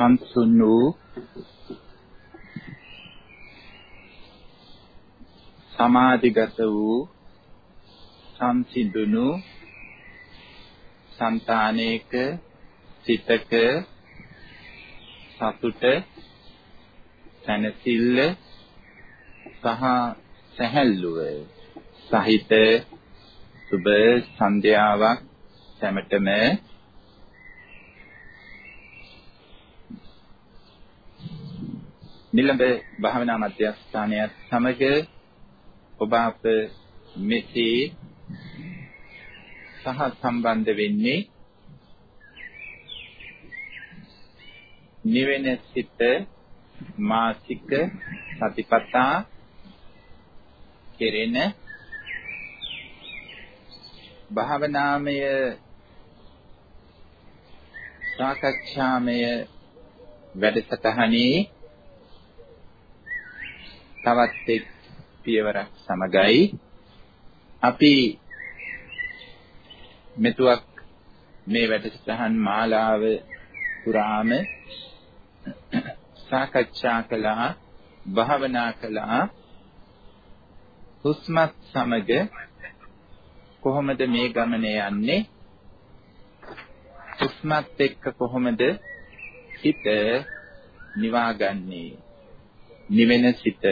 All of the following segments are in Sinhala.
සංසුන් වූ සමාධිගත වූ සංසිඳුණු సంతානයක සිතක සතුට සැනසෙල්ල සහ සැහැල්ලුව සහිත සුබ සන්ධ්‍යාවක් සැමටම නිලඹ භාවනා මධ්‍යස්ථානයත් සමග ඔබ අප මෙසේ සහ සම්බන්ධ වෙන්නේ නිවෙන සිත මාසික සතිපතා කෙරෙන භාවනාමය සාකච්ඡාමය වැඩසටහනේ තවත් එක් පියවරක් සමගයි. අපි මෙතුවක් මේ වැඩසටහන් මාලාව පුරාම සාකච්ඡා කළා භාවනා කළා. හුස්මත් සමග කොහොමද මේ ගමන යන්නේ? හුස්මත් එක්ක කොහොමද සිත නිවාගන්නේ? නිවෙන සිත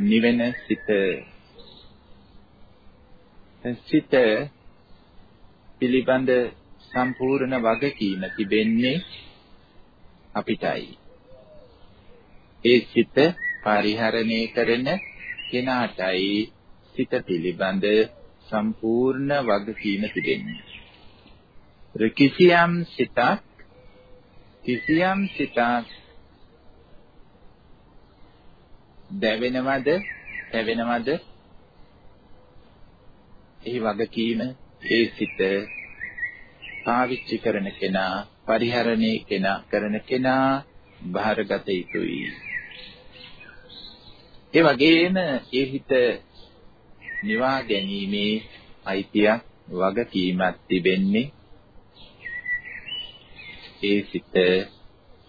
නිවෙන සිත සිත පිළිබඳ සම්පූර්ණ වගකීම තිබෙන්නේ අපිටයි. ඒ සිත පරිහරණය කරන කෙනාටයි සිත පිළිබඳ සම්පූර්ණ වගකීම තිබෙන්නේ. කිසියම් සිතක් කිසියම් සිතක් දැවෙනවද, තැවෙනවද? එහි වගකීම ඒ සිත පාවිච්චි කරන කෙනා, පරිහරණය කෙනා කරන කෙනා බාරගත යුතුයි. ඒ වගේම ඒ හිත නිවා ගැනීමේ අයිතියක් වගකීමක් තිබෙන්නේ ඒ සිත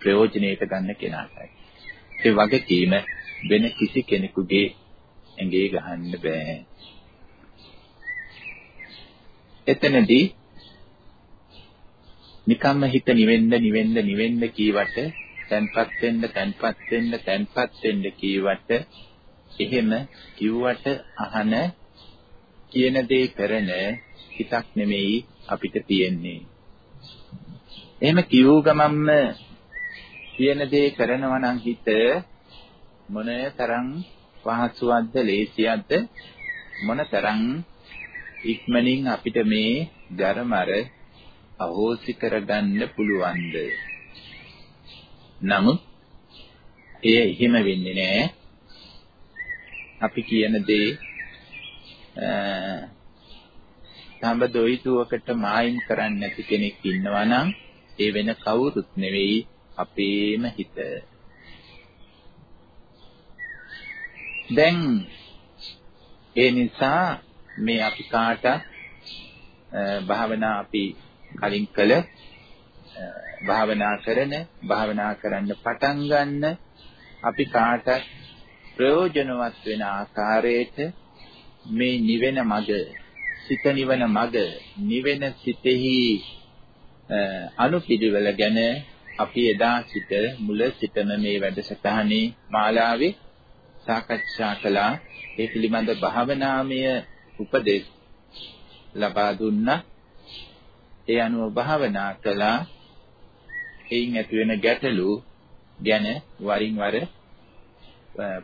ප්‍රයෝජනෙට ගන්න කෙනාටයි. ඒ වගකීම වෙන කිසි කෙනෙකුගේ ඇඟේ ගහන්න බෑ. එතනදී නිකම්ම හිත නිවෙන්න නිවෙන්න නිවෙන්න කීවට තැන්පත් වෙන්න තැන්පත් වෙන්න තැන්පත් වෙන්න කීවට එහෙම කිව්වට අහන කියන දේ කරන හිතක් නෙමෙයි අපිට තියෙන්නේ. එහෙම කිව්ව ගමන්ම කියන දේ කරනවා නම් හිත මොන තරම් පහසුවක්ද ලේසියක්ද? මොන තරම් ඉක්මනින් අපිට මේ ධර්මර අහෝසි කරගන්න පුළුවන්ද? නමුත් එය එහෙම වෙන්නේ නැහැ අපි කියන දේ තඹ දොයිතුවකට මායිම් කරන්නේ නැති කෙනෙක් ඉන්නවා නම් ඒ වෙන කවුරුත් නෙවෙයි අපේම හිත. දැන් ඒ නිසා මේ අපි කාට භාවනා අපි කලින් කළ භාවනා කරන භාවනා කරන්න පටන් ගන්න අපි කාට ප්‍රයෝජනවත් වෙන ආකාරයට මේ නිවෙන මඟ සිත නිවන මඟ නිවෙන සිතෙහි අනුපිළිවෙල ගැන අපි එදා සිට මුල සිටම මේ වැඩසටහනේ මාලාවේ සාකච්ඡා කළා ඒ පිළිබඳ භාවනාමය උපදෙස් ලබා දුන්නා ඒ අනුව භාවනා කළා එයින් ඇතිවෙන ගැටලු ගැන වරින් වර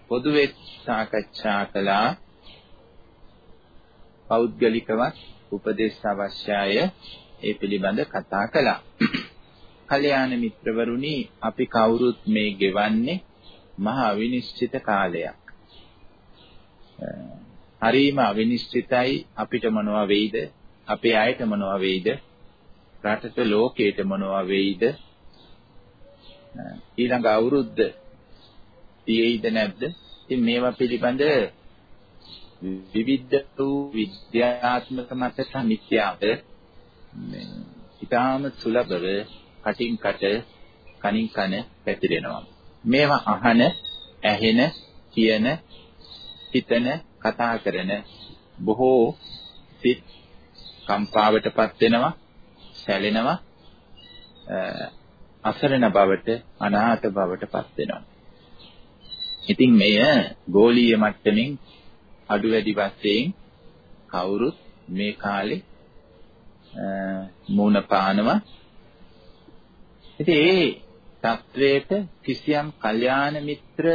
පොදුවේ සාකච්ඡා කළා පෞද්ගලිකවත් උපදේශ අවශ්‍යය ඒ පිළිබඳ කතා කළා. කල්‍යාණ මිත්‍රවරුනි අපි කවුරුත් මේ ගෙවන්නේ මහා අවිනිශ්චිත කාලයක්. හරීම අවිනිශ්චිතයි අපිට මොනවා වෙයිද? අපේ අයට මොනවා වෙයිද? රටට ලෝකයට මොනවා වෙයිද? ඊළඟ අවුරුද්ද තියෙයිද නැද්ද? ඉතින් මේවා පිළිබඳ විවිධ වූ විද්‍යාත්මක මත සමිත්‍යාව ඊටාම සුලභව කටින් කට කනින් කන පැතිරෙනවා. මේවා අහන, ඇහෙන, කියන, හිතන, කතා කරන බොහෝ සිත් කම්පාවටපත් වෙනවා, සැලෙනවා, අසරණ බවට, අනාථ බවටපත් වෙනවා. ඉතින් මෙය ගෝලීය මට්ටමින් අඩු වැඩි වශයෙන් කවුරුත් මේ කාලේ මූණ පානවා. ඉතින් ඒ තත්වයට කිසියම් කල්යාණ මිත්‍ර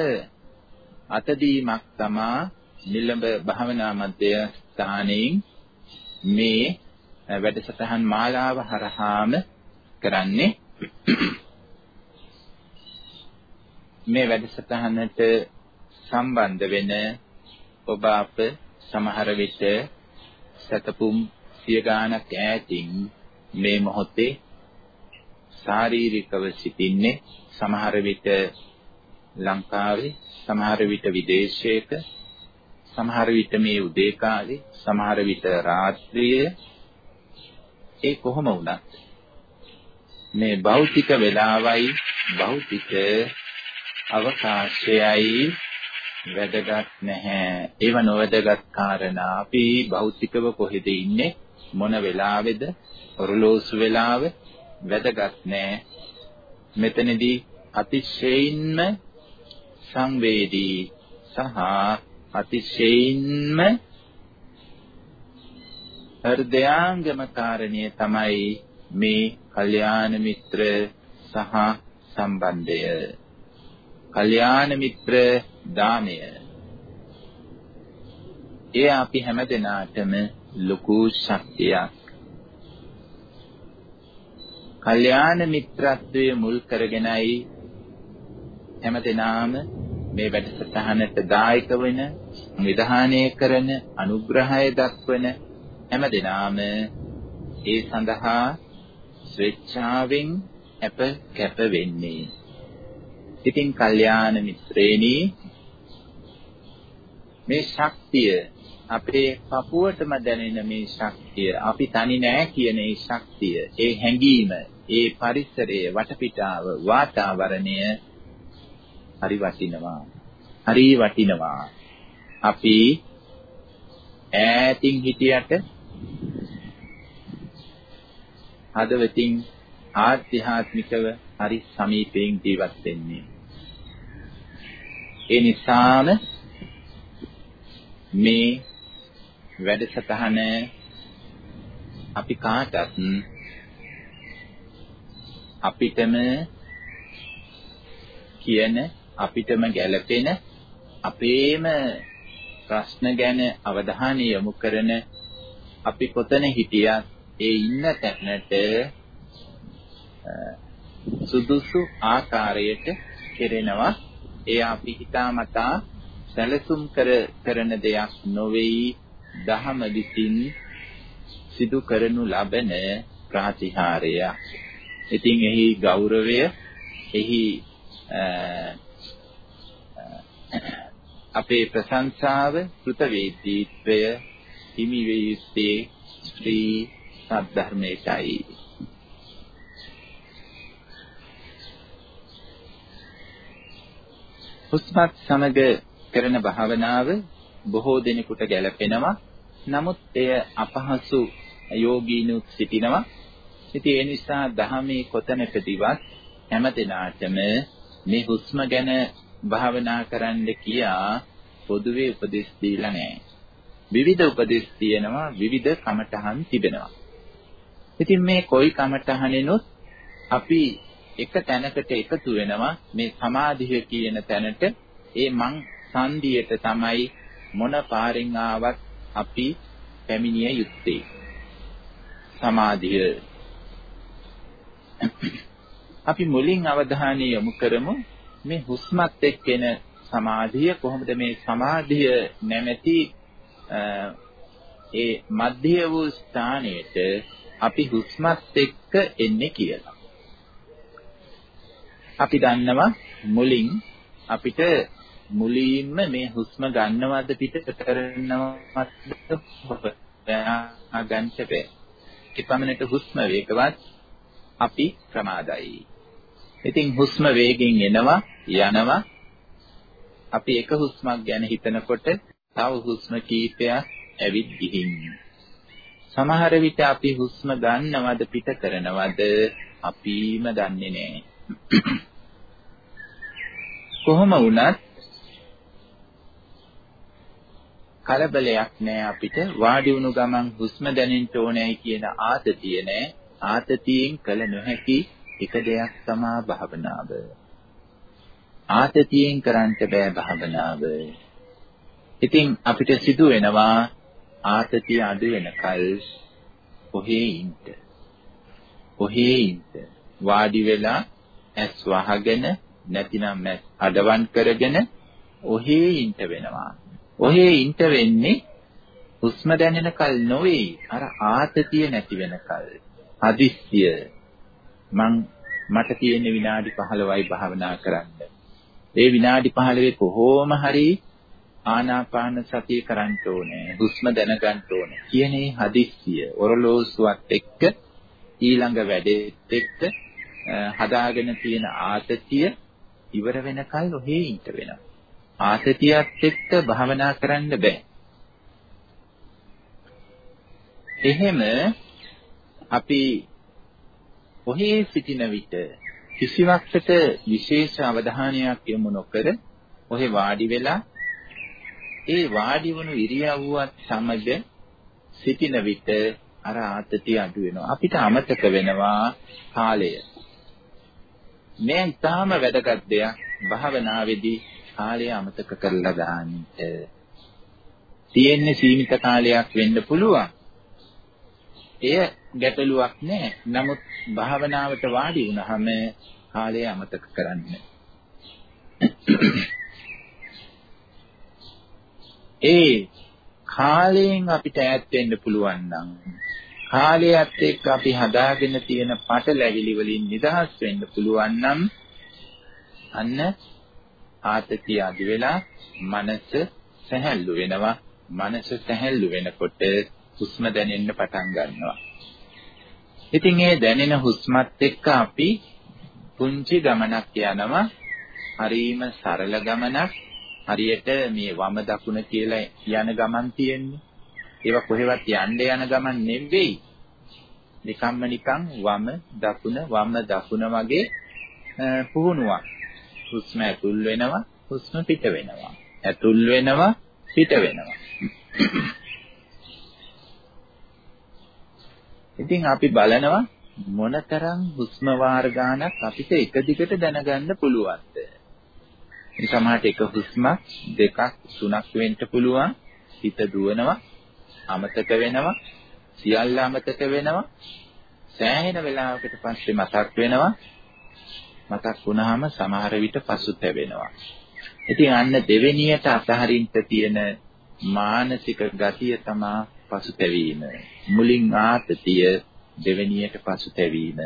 අතදීමක් තමා නිලඹ භාවනා මධ්‍ය ස්ථානයෙන් මේ වැඩසටහන් මාලාව හරහාම කරන්නේ. මේ වැඩසටහනට සම්බන්ධ වෙන ඔබ අප සමහර විට සතපුම් සිය ගානක් ඈතින් මේ මොහොතේ ශාරීරිකව සිටින්නේ. සමහර විට ලංකාවේ සමහර විට විදේශයක සමහර විට මේ උදේ කාලේ සමහර විට රාත්‍රියේ ඒ කොහොම වුණත් මේ භෞතික වේලාවයි භෞතික අවකාශයයි වැදගත් නැහැ. ඒව නොවැදගත් කාරණා අපි භෞතිකව කොහෙද ඉන්නේ මොන වෙලාවේද ඔරලෝසු වෙලාව වැදගත් නැහැ. මෙතනදී අතිශයින්ම සංවේදී සහ අතිශයින්ම හෘදයාංගම කාරණය තමයි මේ කල්යාණ මිත්‍ර සහ සම්බන්ධය. කල්යාණ මිත්‍ර දානය. එය අපි හැම දිනාටම ලොකු ශක්තියක්. කල්යාණ මිත්‍රත්වයේ මුල් කරගෙනයි හැම දිනාම මේ වැඩසටහනට දායක වෙන, නිධානය කරන, අනුග්‍රහය දක්වන හැම දිනාම ඒ සඳහා ස්වේච්ඡාවෙන් අප කැප වෙන්නේ. ඉතින් කල්යාණ මිත්‍රේනි මේ ශක්තිය අපේ පපුවටම දැනෙන මේ ශක්තිය අපි තනි නෑ කියන ඒ ශක්තිය ඒ හැඟීම ඒ පරිසරයේ වටපිටාව වාතාවරණය හරි වටිනවා හරි වටිනවා අපි ඈතින් හිටියට හදවතින් ආධ්‍යාත්මිකව හරි සමීපයෙන් ජීවත් වෙන්නේ. ඒ නිසාම මේ වැඩසටහන අපි කාටත් අපිටම කියන අපිටම ගැළපෙන අපේම ප්‍රශ්න ගැන අවධානය යොමු කරන අපි කොතන හිටියත් ඒ ඉන්න තැනට සුදුසු ආකාරයට කෙරෙනවා ඒ අපි හිතාමතා සැලසුම් කර කරන දෙයක් නොවේයි දහම විසින් සිදු කරනු ලබන ප්‍රාතිහාරය. ඉතින් එහි ගෞරවය එහි අපේ ප්‍රශංසාව කෘතවේදීත්වය හිමි වේ යුත්තේ ශ්‍රී සද්ධර්මයටයි. හුස්මත් සමග කරන භාවනාව බොහෝ දෙනෙකුට ගැළපෙනවා. නමුත් එය අපහසු යෝගීනුත් සිටිනවා. ඉතින් ඒ නිසා දහමේ කොතනකදීවත් හැම දිනාටම මේ හුස්ම ගැන භාවනා කරන්න කියා පොදුවේ උපදෙස් දීලා නැහැ. විවිධ උපදෙස් තියෙනවා විවිධ කමඨහන් තිබෙනවා. ඉතින් මේ කොයි කමඨහනෙනොත් අපි එක තැනකට එකතු වෙනවා මේ සමාධිය කියන තැනට ඒ මං සංදියට තමයි මොන පාරින් ආවත් අපි පැමිණිය යුත්තේ සමාධිය අපි මුලින් අවධානය යොමු කරමු මේ හුස්මත් එක්කෙන සමාධිය කොහොමද මේ සමාධිය නැමැති ඒ මධ්‍ය වූ ස්ථානයට අපි හුස්මත් එක්ක එන්නේ කියලා. අපි දන්නවා මුලින් අපිට මුලින්ම මේ හුස්ම ගන්නවද පිට කරනවද හොයා ගන්න බෑ. එපමණට හුස්ම වේගවත් අපි ප්‍රමාදයි. ඉතින් හුස්ම වේගෙන් එනවා යනවා. අපි එක හුස්මක් ගැන හිතනකොට තව හුස්ම කීපයක් ඇවිත් ගිහින්. සමහර විට අපි හුස්ම ගන්නවද පිට කරනවද අපිම දන්නේ නැහැ. කොහොම වුණත් කලබලයක් නෑ අපිට වාඩි වුණු ගමන් හුස්ම දැනෙන්න ඕනෑයි කියන ආතතිය නෑ ආතතියෙන් කල නොහැකි එක දෙයක් තමා භාවනාව. ආතතියෙන් කරන්නට බෑ භාවනාව. ඉතින් අපිට සිදු වෙනවා ආතතිය අඩු වෙනකල් කොහේ ඉන්න කොහේ ඉන්න වාඩි වෙලා ඇස් වහගෙන නැතිනම් අඩවන් කරගෙන ඔහේ ඉන්න වෙනවා. ඔහේ ඉන්න වෙන්නේ හුස්ම දැනෙන කල් නොවේ. අර ආතතිය නැති වෙන කල්. හදිස්සිය. මං මට තියෙන විනාඩි 15යි භාවනා කරන්න ඒ විනාඩි 15 කොහොම හරි ආනාපාන සතිය කරන්න ඕනේ හුස්ම දැනගන්න ඕනේ කියන ඒ හදිස්සිය ඔරලෝසුවත් එක්ක ඊළඟ වැඩේත් එක්ක හදාගෙන තියෙන ආතතිය ඉවර වෙනකල් ඔහේ ඉන්න වෙනවා ආතතියත් එක්ක භාවනා කරන්න බෑ. එහෙම අපි ඔහේ සිටින විට කිසිවක්කට විශේෂ අවධානයක් යොමු නොකර ඔහේ වාඩි වෙලා ඒ වාඩි වුණු ඉරියව්වත් සමග සිටින විට අර ආතතිය අඩු වෙනවා. අපිට අමතක වෙනවා කාලය. මේ ඊටාම වැදගත් දෙයක් භාවනාවේදී කාලය අමතක කරලා දාන්න. තියෙන්නේ සීමිත කාලයක් වෙන්න පුළුවන්. එය ගැටලුවක් නෑ. නමුත් භාවනාවට වාඩි වුණාම කාලය අමතක කරන්න. ඒ කාලයෙන් අපිට ඈත් වෙන්න පුළුවන් නම් කාලයත් එක්ක අපි හදාගෙන තියෙන පටලැවිලි වලින් නිදහස් වෙන්න පුළුවන් නම් අන්න ආතතිය අඩු වෙලා මනස සැහැල්ලු වෙනවා. මනස සැහැල්ලු වෙනකොට හුස්ම දැනෙන්න පටන් ගන්නවා. ඉතින් ඒ දැනෙන හුස්මත් එක්ක අපි පුංචි ගමනක් යනවා. හරීම සරල ගමනක්. හරියට මේ වම දකුණ කියලා යන ගමන් තියෙන්නේ. ඒවා කොහෙවත් යන්න යන ගමන් නෙවෙයි. නිකම්ම නිකන් වම දකුණ වම දකුණ වගේ පුහුණුවක්. හුස්ම ඇතුල් වෙනවා හුස්ම පිට වෙනවා ඇතුල් වෙනවා පිට වෙනවා ඉතින් අපි බලනවා මොනතරම් හුස්ම වාර ගානක් අපිට එක දිගට දැනගන්න පුළුවන්ද? සමහරට එක හුස්මක් දෙකක් තුනක් වෙන්න පුළුවන්. හිත දුවනවා අමතක වෙනවා සියල්ල අමතක වෙනවා. සෑහෙන වෙලාවකට පස්සේ මතක් වෙනවා. මතක් වුණාම සමහර විට පසුතැවෙනවා. ඉතින් අන්න දෙවෙනියට අතහරින්න තියෙන මානසික ගතිය තමා පසුතැවීම. මුලින් ආතතිය දෙවෙනියට පසුතැවීම.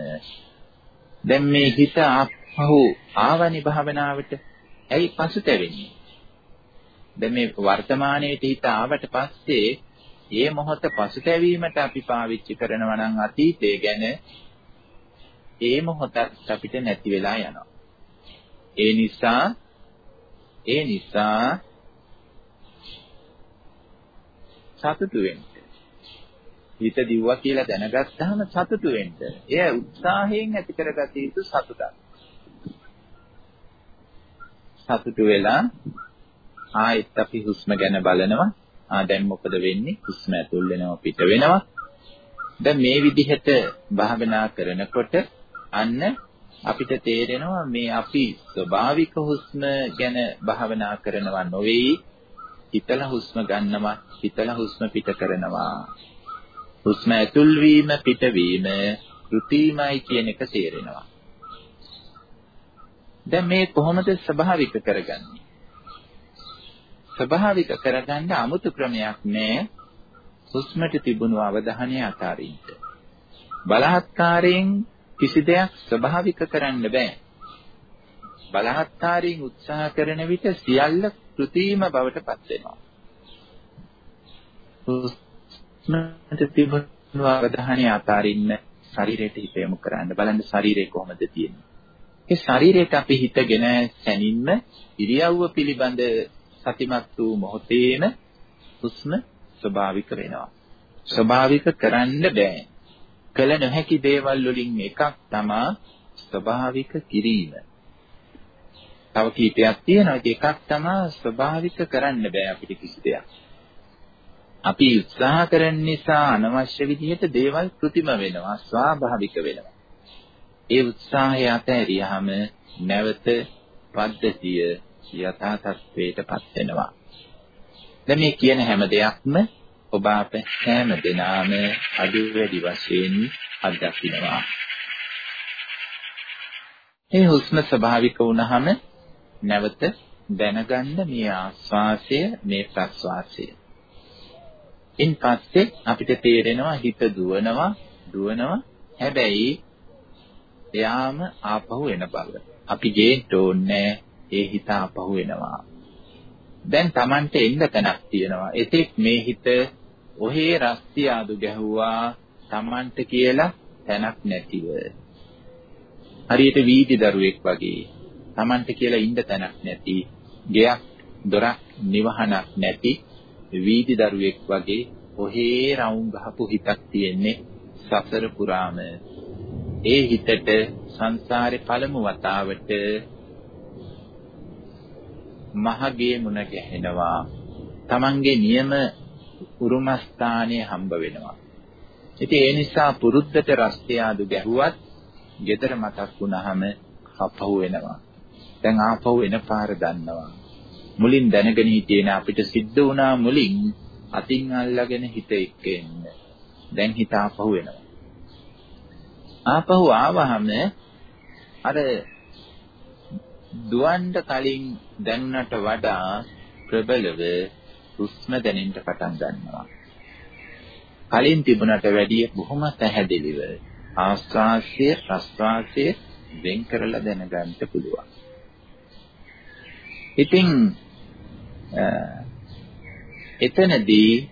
දැන් මේ හිත ආපහු ආවනි භාවනාවට ඇයි පසුතැවෙන්නේ? දැන් මේ වර්තමානයේ හිත ආවට පස්සේ ඒ මොහොත පසුතැවීමට අපි පාවිච්චි කරනවා නම් අතීතය ගැන ඒ මොහොතත් අපිට නැති වෙලා යනවා. ඒ නිසා ඒ නිසා සතුටු වෙන්න. හිත දිව්වා කියලා දැනගත්තාම සතුටු වෙන්න. එය උත්සාහයෙන් ඇති කරගත යුතු සතුටක්. සතුටු වෙලා ආයෙත් අපි හුස්ම ගැන බලනවා. ආ දැන් මොකද වෙන්නේ? හුස්ම ඇතුල් වෙනවා පිට වෙනවා. දැන් මේ විදිහට භාවනා කරනකොට අන්න අපිට තේරෙනවා මේ අපි ස්වභාවික හුස්ම ගැන භාවනා කරනවා නොවේ හිතලා හුස්ම ගන්නවා හිතලා හුස්ම පිට කරනවා හුස්ම ඇතුල් වීම පිටවීම ෘතීමයි කියන එක තේරෙනවා දැන් මේ කොහොමද ස්වභාවික කරගන්නේ ස්වභාවික කරගන්න 아무තු ක්‍රමයක් නෑ හුස්මට තිබුණු අවධානය අතාරින්න බලහත්කාරයෙන් කිසි දෙයක් ස්වභාවික කරන්න බෑ. බලහත්කාරයෙන් උත්සාහ කරන විට සියල්ල කෘතිම බවට පත් වෙනවා. හුස්මට තිබුණු අවධානය අතාරින්න ශරීරයට හිත යොමු කරන්න බලන්න ශරීරය කොහොමද තියෙන්නේ. ඒ ශරීරයට අපි හිතගෙන සැනින්ම ඉරියව්ව පිළිබඳ සතිමත් වූ මොහොතේම හුස්ම ස්වභාවික වෙනවා. ස්වභාවික කරන්න බෑ. කළ නොහැකි දේවල් වලින් එකක් තමයි ස්වභාවික කිරීම. තව කීපයක් තියෙනවා. ඒක එකක් තමයි ස්වභාවික කරන්න බෑ අපිට කිසි දෙයක්. අපි උත්සාහ කරන නිසා අනවශ්‍ය විදිහට දේවල් કૃතිම වෙනවා, ස්වාභාවික වෙනවා. ඒ උත්සාහය අතහැරියාම නැවත පද්ධතිය යථා තත්වයටපත් වෙනවා. දැන් මේ කියන හැම දෙයක්ම ඔබ අප හැම දිනාම අඩු වැඩි වශයෙන් අත්දකින්නවා. මේ හුස්ම ස්වභාවික වුණාම නැවත දැනගන්න මේ ආස්වාසය මේ ප්‍රස්වාසය. ඉන් පස්සේ අපිට තේරෙනවා හිත දුවනවා දුවනවා හැබැයි එයාම ආපහු එන බව. අපි ගේන්න ඕනේ ඒ හිත ආපහු එනවා. දැන් Tamante එන්න තැනක් තියෙනවා. එතෙක් මේ හිත ඔහේ රස්ති ආදු ගැහුවා Tamante කියලා තැනක් නැතිව. හරියට වීදි දරුවෙක් වගේ. Tamante කියලා ඉන්න තැනක් නැති. ගෙයක් දොරක් නිවහනක් නැති වීදි දරුවෙක් වගේ ඔහේ රවුම් ගහපු හිතක් තියෙන්නේ සසර පුරාම ඒ හිතට සංසාරේ පළමු වතාවට මහගේ මුණ ගැහෙනවා. Tamange නියම උරුමස්ථානයේ හම්බ වෙනවා. ඉතින් ඒ නිසා පුරුද්දට රස්තිය ආදු ගැහුවත් gedara මතක් වුණාම අපහු වෙනවා. දැන් ආපහු එන පාර දන්නවා. මුලින් දැනගෙන හිටියේ නා අපිට සිද්ධ වුණා මුලින් අතින් අල්ලගෙන හිත එක්ක එන්න. දැන් හිත ආපහු එනවා. ආපහු ආවහම අර දුවන්න කලින් දැනුණට වඩා ප්‍රබලව හුස්ම දැනෙන්න පටන් ගන්නවා. කලින් තිබුණට වැඩිය බොහොම පැහැදිලිව ආස්වාස්ය ප්‍රස්වාසය වෙන් කරලා දැනගන්න පුළුවන්. ඉතින් එතනදී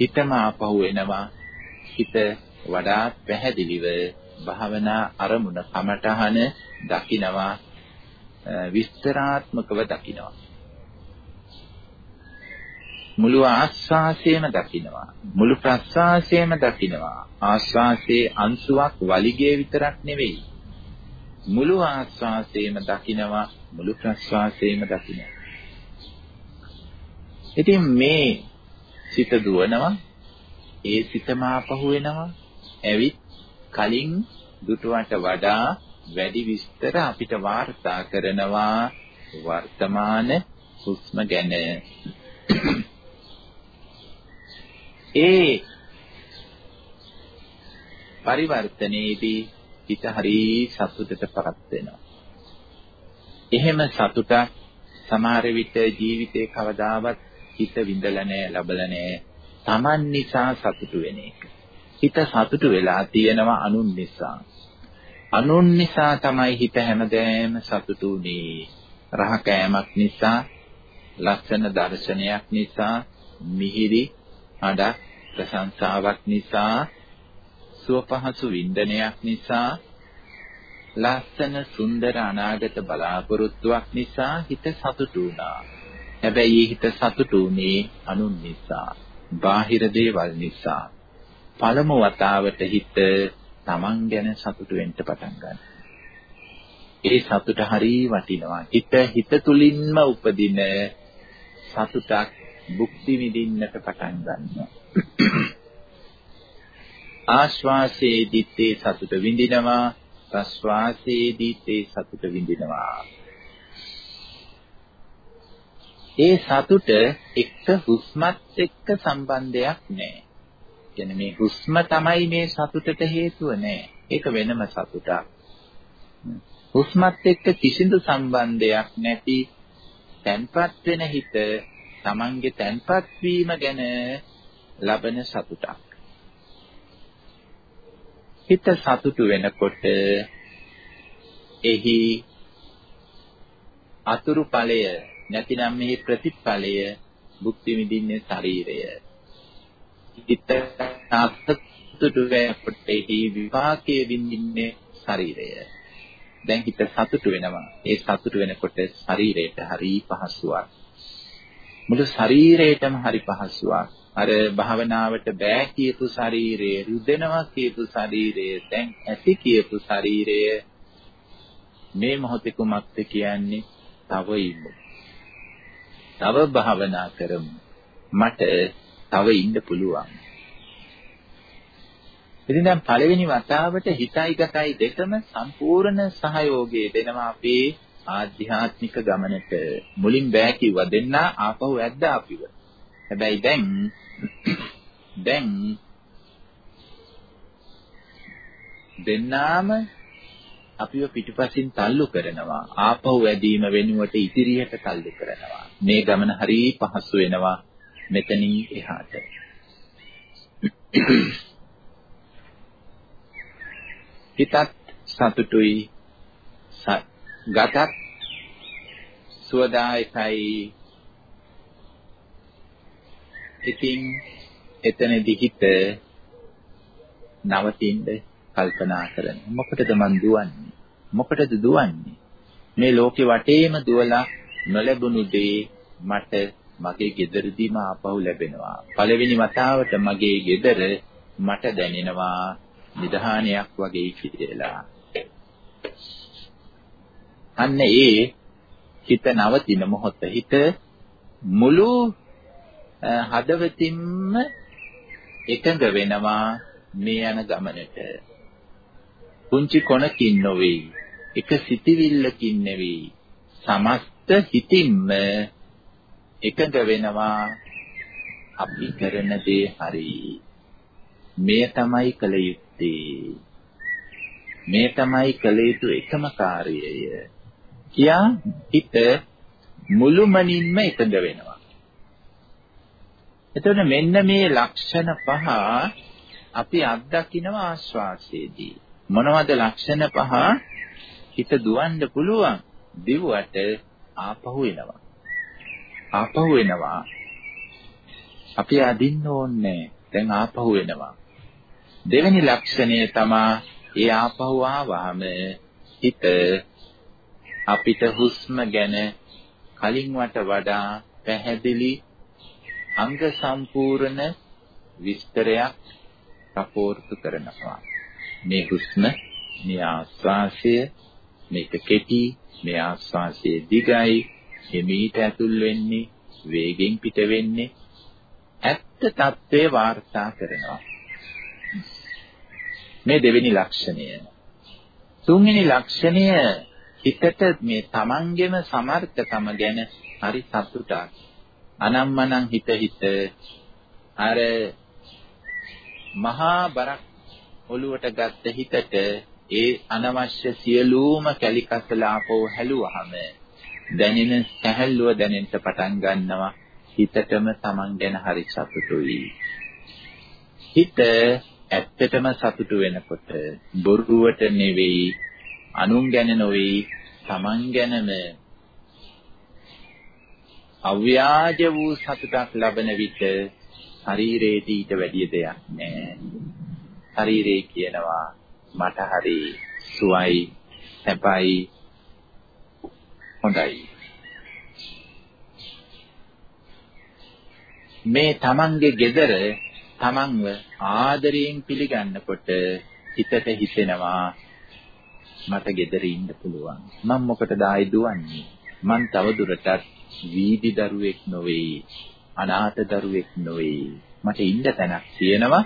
හිතම ආපහු එනවා. හිත වඩා පැහැදිලිව භාවනා අරමුණ කමඨහන දකිනවා. විස්තරාත්මකව දකිනවා. මුළු ආස්වාසයම දකිනවා. මුළු ප්‍රස්වාසයම දකිනවා. ආස්වාසයේ අංශුවක් වලිගය විතරක් නෙවෙයි. මුළු ආස්වාසයම දකිනවා. මුළු ප්‍රස්වාසයම දකිනවා. ඉතින් මේ සිත දුවනවා ඒ සිතම ආපහු එනවා ඇවිත් කලින් දුටුවට වඩා වැඩි විස්තර අපිට වාර්තා කරනවා වර්තමාන හුස්ම ගැන ඒ පරිවර්තනයේදී හිත හරි සතුටටපත් වෙනවා. එහෙම සතුටක් සමහර විට ජීවිතේ කවදාවත් හිත විඳලා නැහැ, ලබලා නැහැ. Taman නිසා සතුටු වෙන එක. හිත සතුටු වෙලා තියෙනවා අනුන් නිසා. අනුන් නිසා තමයි හිත හැමදේම සතුටු උනේ. රහ කෑමක් නිසා, ලස්සන දර්ශනයක් නිසා, මිහිරි හඬක් ප්‍රශංසාවක් නිසා, සුවපහසු වින්දනයක් නිසා, ලස්සන සුන්දර අනාගත බලාපොරොත්තුවක් නිසා හිත සතුටු වුණා. හැබැයි හිත සතුටු උනේ අනුන් නිසා, බාහිර දේවල් නිසා. පළමු වතාවට හිත Taman ගැන සතුටු වෙන්න පටන් ගන්නවා. ඒ සතුට හරි වටිනවා. හිත හිත තුලින්ම උපදින සතුටක් භුක්ති විඳින්නට පටන් ගන්නවා. ආශ්වාසයේදීත් ඒ සතුට විඳිනවා ප්‍රශ්වාසයේදීත් ඒ සතුට විඳිනවා ඒ සතුට එක්ක හුස්මත් එක්ක සම්බන්ධයක් නැහැ කියන්නේ මේ හුස්ම තමයි මේ සතුටට හේතුව නෑ. ඒක වෙනම සතුටක්. හුස්මත් එක්ක කිසිදු සම්බන්ධයක් නැති තැන්පත් වෙන හිත Tamange තැන්පත් වීම ගැන ලබන සතුටක්. හිත සතුටු වෙනකොට එහි අතුරු ඵලය නැතිනම් මෙහි ප්‍රතිඵලය භුක්ති විඳින්නේ ශරීරය. හිත සතුටු වෙනකොට එහි විපාකයේ විඳින්නේ ශරීරය. දැන් හිත සතුටු වෙනවා. ඒ සතුටු වෙනකොට ශරීරයට හරි පහසුවක්. මුළු ශරීරයටම හරි පහසුවක්. අර භාවනාවට බෑ කියපු ශරීරය, රුදෙනවා කියපු ශරීරය, දැන් ඇති කියපු ශරීරය මේ මොහොතේ කුමක්ද කියන්නේ? තව ඉමු. තව භාවනා කරමු. මට තව ඉන්න පුළුවන්. ඉතින් දැන් පළවෙනි වතාවට හිතයි ගතයි දෙකම සම්පූර්ණ සහයෝගය දෙනවා අපේ ආධ්‍යාත්මික ගමනට. මුලින් බෑ කිව්වා දෙන්න ආපහු ඇද්දා අපිව. හැබැයි දැන් දැන් දෙන්නාම අපිව පිටිපසින් තල්ලු කරනවා. ආපහු වැඩිම වෙනුවට ඉදිරියට තල්ලු කරනවා. මේ ගමන හරි පහසු වෙනවා මෙතනින් එහාට. හිතත් සතුටුයි. ගතත් සුවදායකයි. ඉතින් එතනදි හිත නවතින්න කල්පනා කරන. මොකටද මන් දුවන්නේ? මොකටද දුවන්නේ? මේ ලෝකේ වටේම දුවලා නොලැබුණු දේ මට මගේ ගෙදරදීම ආපහු ලැබෙනවා. පළවෙනි වතාවට මගේ ගෙදර මට දැනෙනවා නිධානයක් වගේ කියලා. අන්න ඒ හිත නවතින මොහොත හිත මුළු හදවතින්ම එකඟ වෙනවා මේ යන ගමනට. පුංචි කොනකින් නොවේ, එක සිටිවිල්ලකින් නෙවෙයි, සමස්ත හිතින්ම එකඟ වෙනවා අපි කරන දේ හරි. මේ තමයි කල යුත්තේ. මේ තමයි කළ යුතු එකම කාර්යය. කියා හිත මුළුමනින්ම එකඟ වෙනවා. එතකොට මෙන්න මේ ලක්ෂණ පහ අපි අත්දකින්න ආශ්වාසයේදී. මොනවද ලක්ෂණ පහ? හිත දුවන්න පුළුවන්. දිවුවට ආපහු එනවා. ආපහු එනවා. අපි අදින්න ඕනේ. දැන් ආපහු එනවා. දෙවෙනි ලක්ෂණය තමයි ඒ ආපහු ආවම හිත අපිට හුස්ම ගැන කලින් වට වඩා පැහැදිලි අංග සම්පූර්ණ විස්තරයක් සපෝර්තු කරනවා. මේ හුස්ම, මේ ආස්වාසය, මේක කෙටි, මේ ආස්වාසයේ දිගයි, හිමීට ඇතුල් වෙන්නේ, වේගෙන් පිට වෙන්නේ. ඇත්ත తත්වේ වාර්තා කරනවා. මේ දෙවෙනි ලක්ෂණය. තුන්වෙනි ලක්ෂණය හිතට මේ තමන්ගේම සමර්ථකම ගැන හරි සතුටක්. අනම්මනම් හිත හිත අර මහා බරක් ඔලුවට ගත්ත හිතට ඒ අනවශ්‍ය සියලුම කැලිකසල ආපෝ හැලුවාම දැනෙන සැහැල්ලුව දැනෙන්න පටන් ගන්නවා හිතටම Taman ගැන හරි සතුටුයි හිත ඇත්තටම සතුටු වෙනකොට බොරුවට නෙවෙයි අනුන් ගැන නොවේ Taman ගැනම අව්‍යාජ වූ සතුටක් ලබන විට ශරීරේට ඊට වැඩිය දෙයක් නෑ. ශරීරේ කියනවා මට හරි සුවයි, සැපයි, හොඳයි. මේ තමන්ගේ gedara තමන්ව ආදරයෙන් පිළිගන්නකොට හිතට හිතෙනවා මට gedara ඉන්න පුළුවන්. මම මොකටද ආයි දුවන්නේ? මං තව දුරටත් වීදි දරුවෙක් නොවේයි. අනාථ දරුවෙක් නොවේ. මට ඉන්න තැනක් තියෙනවා.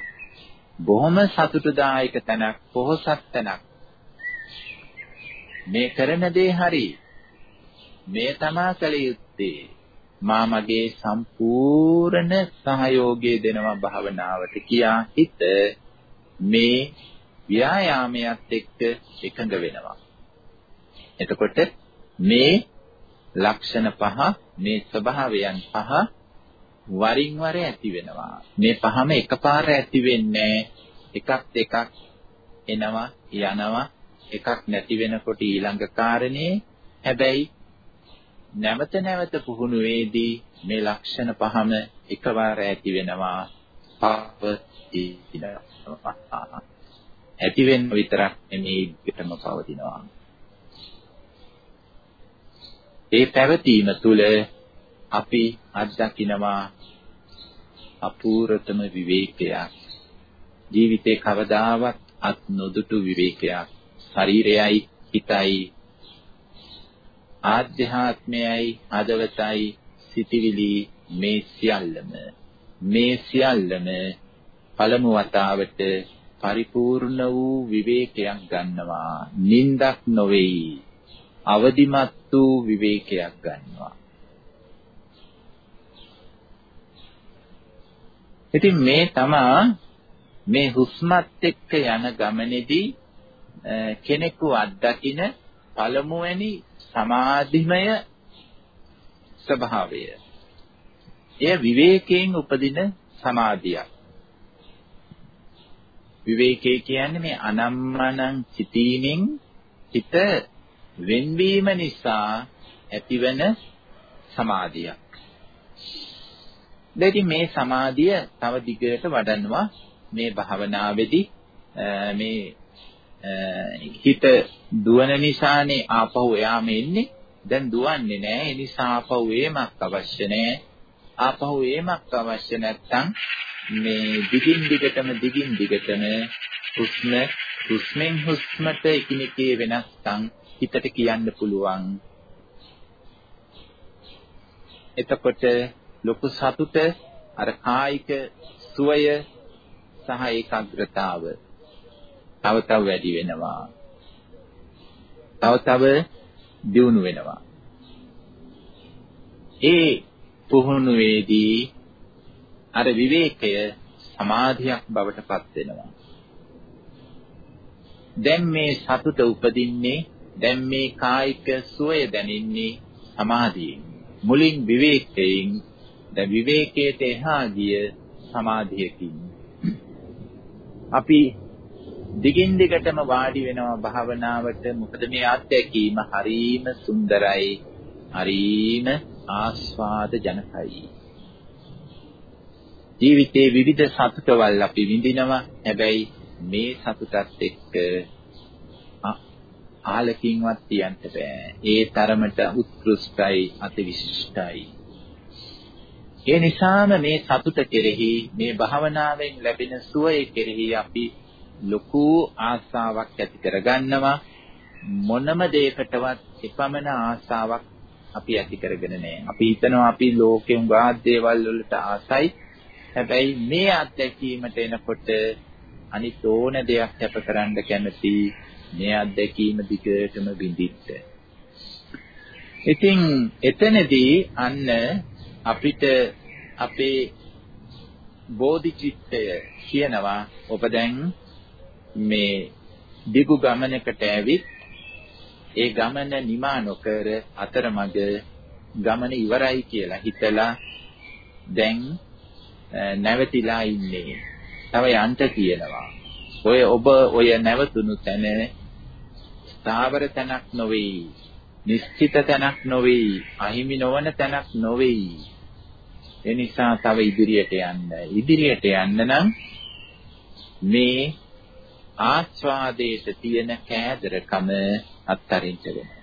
බොහොම සතුටුදායක තැනක්, පොහොසත් තැනක්. මේ කරන දේ හරි. මේ තමා කළ යුත්තේ. මා මගේ සම්පූර්ණ සහයෝගය දෙනවා භාවනාවට කියා හිත මේ ව්‍යායාමයට එක්ක එකඟ වෙනවා. එතකොට මේ ලක්ෂණ පහ මේ ස්වභාවයන් පහ වරින් වර ඇති වෙනවා. මේ පහම එකපාර ඇති වෙන්නේ එකක් එකක් එනවා යනවා එකක් නැති වෙනකොට ඊළඟ කාරණේ. හැබැයි නැවත නැවත පුහුණුවේදී මේ ලක්ෂණ පහම එකවර ඇති වෙනවා. පවතිනවා ඇති වෙන්න විතරක් නෙමෙයි පිටම පවතිනවා. ඒ පැවතීම තුළ අපි අත්දකිනවා අපූර්වතම විවේකයක්. ජීවිතේ කවදාවත් අත් නොදුටු විවේකයක්. ශරීරයයි හිතයි ආධ්‍යාත්මයයි හදවතයි සිටිවිලි මේ සියල්ලම මේ සියල්ලම පළමු වතාවට පරිපූර්ණ වූ විවේකයක් ගන්නවා නින්දක් නොවේයි අවදිමත් වූ විවේකයක් ගන්නවා ඉතින් මේ තමා මේ හුස්මත් එක්ක යන ගමනේදී කෙනෙකු අත්දකින පළමුවැනි සමාධිමය ස්වභාවය. එය විවේකයෙන් උපදින සමාධියක්. විවේකයේ කියන්නේ මේ අනම්මනං සිටීමෙන් හිත වෙන්වීම නිසා ඇතිවන සමාධියක්. ඉතින් මේ සමාධිය තව දිගට වඩනවා මේ භාවනාවේදී මේ හිත දුවන නිසානේ ආපහු එයාම එන්නේ. දැන් දුවන්නේ නැහැ. ඒ නිසා ආපහු ඒමක් අවශ්‍ය නැහැ. ආපහු ඒමක් අවශ්‍ය නැත්නම් මේ දිගින් දිගටම දිගින් දිගටම හුස්ම හුස්මෙන් හුස්මට එකිනෙකේ වෙනස්කම් හිතට කියන්න පුළුවන්. එතකොට ලොකු සතුට අර කායික සුවය සහ ඒකාග්‍රතාව තව තව වැඩි වෙනවා. තව තව දියුණු වෙනවා. ඒ පුහුණුවේදී අර විවේකය සමාධියක් බවට පත් වෙනවා. දැන් මේ සතුට උපදින්නේ දැන් මේ කායික සුවය දැනෙන්නේ සමාධියෙන්. මුලින් විවේකයෙන් දැන් විවේකයට එහා ගිය සමාධියකින්. අපි දිගින් දිගටම වාඩි වෙනවා භාවනාවට. මොකද මේ අත්දැකීම හරීම සුන්දරයි. හරීම ආස්වාද ජනකයි. ජීවිතේ විවිධ සතුටවල් අපි විඳිනවා. හැබැයි මේ සතුටත් එක්ක ආලකින්වත් තියන්න බෑ. ඒ තරමට උත්කෘෂ්ටයි අතිවිශිෂ්ටයි. ඒ නිසාම මේ සතුට කෙරෙහි මේ භාවනාවෙන් ලැබෙන සුවය කෙරෙහි අපි ලොකු ආසාවක් ඇති කරගන්නවා මොනම දෙයකටවත් එපමණ ආසාවක් අපි ඇති කරගෙන නැහැ. අපි හිතනවා අපි ලෝකෙන් ගාත් දේවල් වලට ආසයි. හැබැයි මේ අත්දැකීමට එනකොට අනිත් ඕන දෙයක් කැප කරන්න කැමති මේ අත්දැකීම දිගටම විඳින්න. ඉතින් එතනදී අන්න අපිට අපේ බෝධිචිත්තය කියනවා ඔබ දැන් මේ දිගු ගමනකට ඇවිත් ඒ ගමන නිමා නොකර අතරමඟ ගමන ඉවරයි කියලා හිතලා දැන් නැවතිලා ඉන්නේ. තව යන්න තියෙනවා. ඔය ඔබ ඔය නැවතුණු තැන ස්ථාවර තැනක් නොවේ. නිශ්චිත තැනක් නොවේ. අහිමි නොවන තැනක් නොවේ. ඒ නිසා තව ඉදිරියට යන්න. ඉදිරියට යන්න නම් මේ ආස්වාදයට තියෙන කෑදරකම අත්තරින්ට වෙනවා.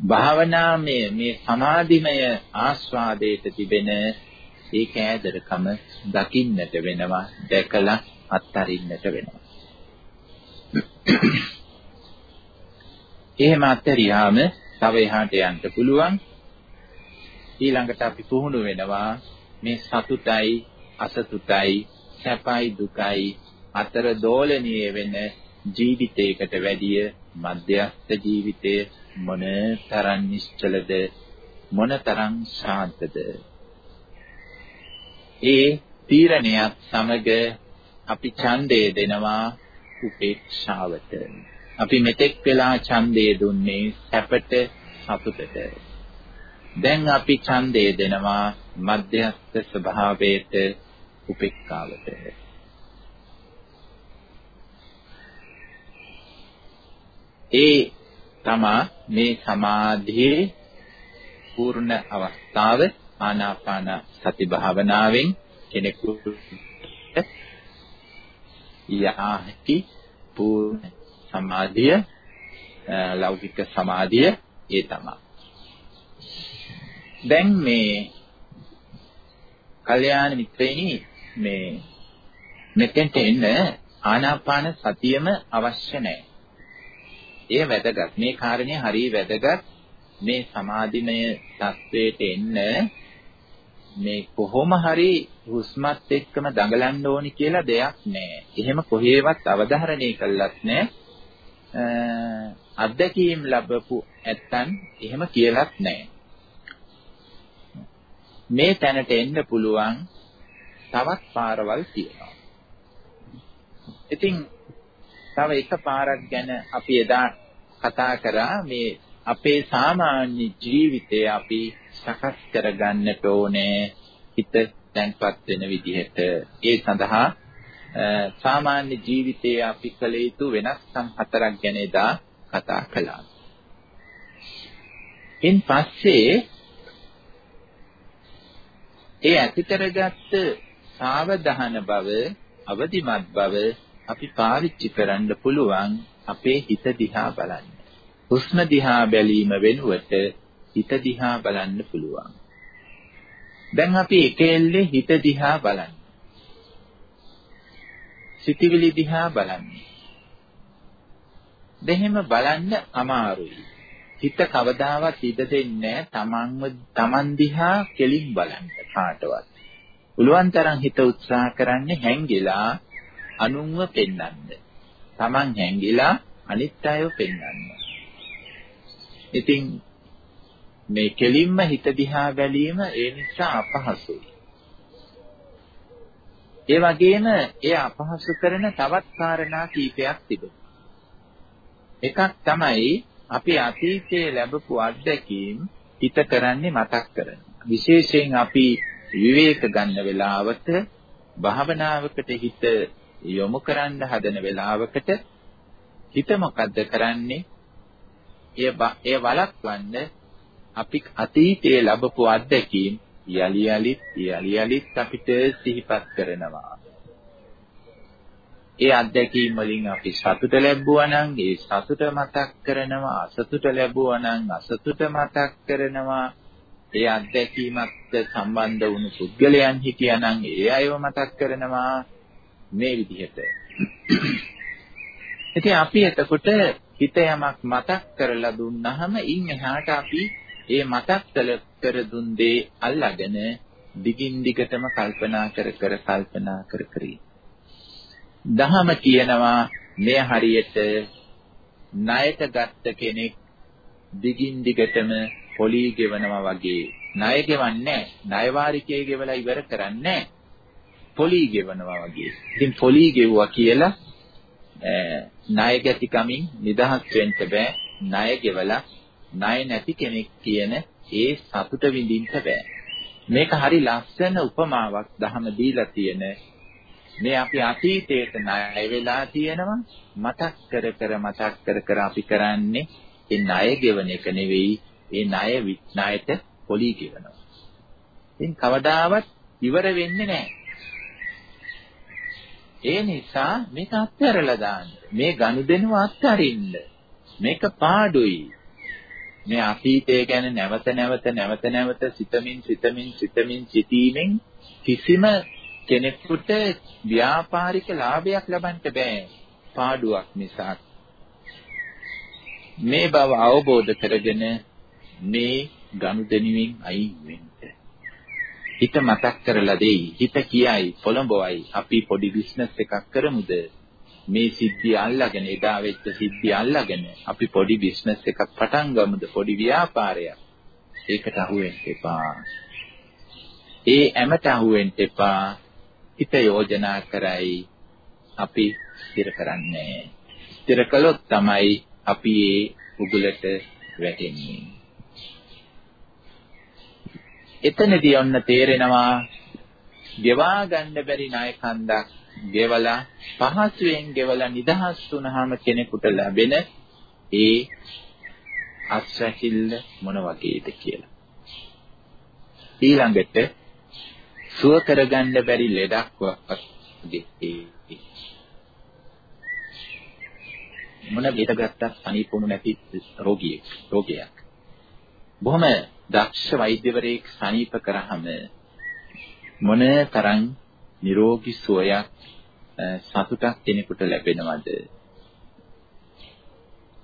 භාවනාමය මේ සමාධිමය ආස්වාදයට තිබෙන ඒ කෑදරකම දකින්නට වෙනවා දැකලා අත්තරින්නට වෙනවා. එහෙම අත්තරියාම තව එහාට යන්න පුළුවන්. ඊළඟට අපි පුහුණු වෙනවා මේ සතුටයි අසතුටයි සැපයි දුකයි අතර දෝලනීය වෙන ජීවිතයකට වැඩිය මධ්‍යස්ථ ජීවිතය මොන තරම් නිශ්චලද මොන තරම් ශාන්තද? ඒ තීරණයත් සමග අපි ඡන්දය දෙනවා උපේක්ෂාවට. අපි මෙතෙක් වෙලා ඡන්දය දුන්නේ සැපට සතුටට. දැන් අපි ඡන්දය දෙනවා මධ්‍යස්ථ ස්වභාවයට උපේක්ඛාවට ඒ තමා මේ සමාධියේ පූර්ණ අවස්ථාව ආනාපාන සති භාවනාවෙන් කෙනෙකුට යහති පූර්ණ සමාධිය ලෞකික සමාධිය ඒ තමයි. දැන් මේ කල්යාණ මිත්‍රයනි මේ මෙතෙන්ට එන්න ආනාපාන සතියම අවශ්‍ය නැහැ. ඒ වැදගත්. මේ කාරණේ හරිය වැදගත්. මේ සමාධිමය තත්වයට එන්න මේ කොහොම හරි හුස්මත් එක්කම දඟලන්න ඕනි කියලා දෙයක් නැහැ. එහෙම කොහේවත් අවධාරණය කළත් නැහැ. අත්දැකීම් ලැබපු ඇත්තන් එහෙම කියලත් නැහැ. මේ තැනට එන්න පුළුවන් තවත් පාරවල් තියෙනවා. ඉතින් තව එක පාරක් ගැන අපි එදා කතා කරා මේ අපේ සාමාන්‍ය ජීවිතය අපි සකස් කරගන්නට ඕනේ හිත තැන්පත් වෙන විදිහට ඒ සඳහා සාමාන්‍ය ජීවිතයේ අපි කළ යුතු වෙනස්කම් හතරක් ගැන එදා කතා කළා. ඉන් පස්සේ ඒ ඇති කරගත්ත සාවධාන බව, අවදිමත් බව අපි පාවිච්චි කරන්න පුළුවන් අපේ හිත දිහා බලන්න. හුස්ම දිහා බැලීම වෙනුවට හිත දිහා බලන්න පුළුවන්. දැන් අපි එකෙල්ලේ හිත දිහා බලන්න. සිතවිලි දිහා බලන්න. දෙහෙම බලන්න අමාරුයි. හිත කවදාවත් ඉඩ දෙන්නේ තමන්ව තමන් දිහා කෙලින් බලන්න කාටවත්. උලුවන් තරම් හිත උත්සාහ කරන්නේ හැංගිලා අනුන්ව පෙන්වන්න. තමන් හැංගිලා අනිත් අයව පෙන්වන්න. ඉතින් මේ කෙලින්ම හිත දිහා බැලීම ඒ නිසා අපහසුයි. ඒ වගේම ඒ අපහසු කරන තවත් කාරණා කීපයක් තිබෙනවා. එකක් තමයි අපි අතීතයේ ලැබපු අත්දැකීම් හිත කරන්නේ මතක් කරනවා. විශේෂයෙන් අපි විවේක ගන්න වෙලාවට භාවනාවකට හිත යොමු කරන්න හදන වෙලාවකට හිත මොකද්ද කරන්නේ? එය එය වළක්වන්න අපි අතීතයේ ලැබපු අත්දැකීම් යලි යලිත් යලි යලිත් අපිට සිහිපත් කරනවා. ඒ අත්දැකීම් වලින් අපි සතුට ලැබුවා නම් ඒ සතුට මතක් කරනවා අසතුට ලැබුවා නම් අසතුට මතක් කරනවා. ඒ අත්දැකීමත් සම්බන්ධ වුණු පුද්ගලයන් හිටියා නම් ඒ අයව මතක් කරනවා මේ විදිහට. ඉතින් අපි එතකොට හිත යමක් මතක් කරලා දුන්නාම ඉන් එහාට අපි ඒ මතක් කර දුන් දේ අල්ලාගෙන දිගින් දිගටම කල්පනා කර කර කල්පනා කර කර දහම කියනවා මේ හරියට ණයට ගත්ත කෙනෙක් දිගින් දිගටම පොලී ගෙවනවා වගේ ණය ගෙවන්නේ ණය වාරිකයේ ගෙවලා ඉවර කරන්නේ පොලී ගෙවනවා වගේ. ඉතින් පොලී ගෙවුවා කියලා ණය ගැතිකමින් නිදහස් වෙන්න බෑ. ණය ගෙවලා ණය නැති කෙනෙක් කියන ඒ සතුට විඳින්න බෑ. මේක හරි ලස්සන උපමාවක් දහම දීලා තියෙන මේ අපි අතීතයට ණය වෙලා තියෙනවා මතක් කර කර මතක් කර කර අපි කරන්නේ ඒ ණය ගෙවන එක නෙවෙයි ඒ ණය විඥායට පොලි ගෙවනවා. ඉතින් කවදාවත් ඉවර වෙන්නේ නැහැ. ඒ නිසා මේක අත්හැරලා දාන්න. මේ ගනුදෙනුව අත්හරින්න. මේක පාඩුයි. මේ අතීතය ගැන නැවත නැවත නැවත නැවත සිතමින් සිතමින් සිතමින් සිටීමෙන් කිසිම කෙනෙකුට ව්‍යාපාරික ලාභයක් ලබන්න බෑ පාඩුවක් නිසා. මේ බව අවබෝධ කරගෙන මේ ගනුදෙනුවෙන් අයින් වෙන්න. හිත මතක් කරලා දෙයි. හිත කියයි පොළඹවයි. අපි පොඩි බිස්නස් එකක් කරමුද? මේ සිද්ධිය අල්ලාගෙන එදා වෙච්ච සිද්ධිය අල්ලාගෙන අපි පොඩි බිස්නස් එකක් පටන් ගමුද? පොඩි ව්‍යාපාරයක්. ඒකට අහුවෙන්න එපා. ඒ ඇමට අහුවෙන්න එපා. හිත යෝජනා කරයි අපි ස්ථිර කරන්නේ ස්ථිර කළොත් තමයි අපි ඒ උගලට වැටෙන්නේ එතනදී ඔන්න තේරෙනවා ගෙවා ගන්න බැරි ණය කන්දක් ගෙවලා පහසුවෙන් ගෙවලා නිදහස් වුණාම කෙනෙකුට ලැබෙන ඒ අස්වැකිල්ල මොන වගේද කියලා. ඊළඟට සුව කරගන්න බැරි ලෙඩක් වගේ මොන බෙද ගත්තත් අනිපුණු නැති රෝගියෙක් රෝගයක්. බොහොම දක්ෂ වෛද්‍යවරයෙක් සනීප කරාම මොන තරම් නිරෝගී සුවයක් සතුටක් කෙනෙකුට ලැබෙනවද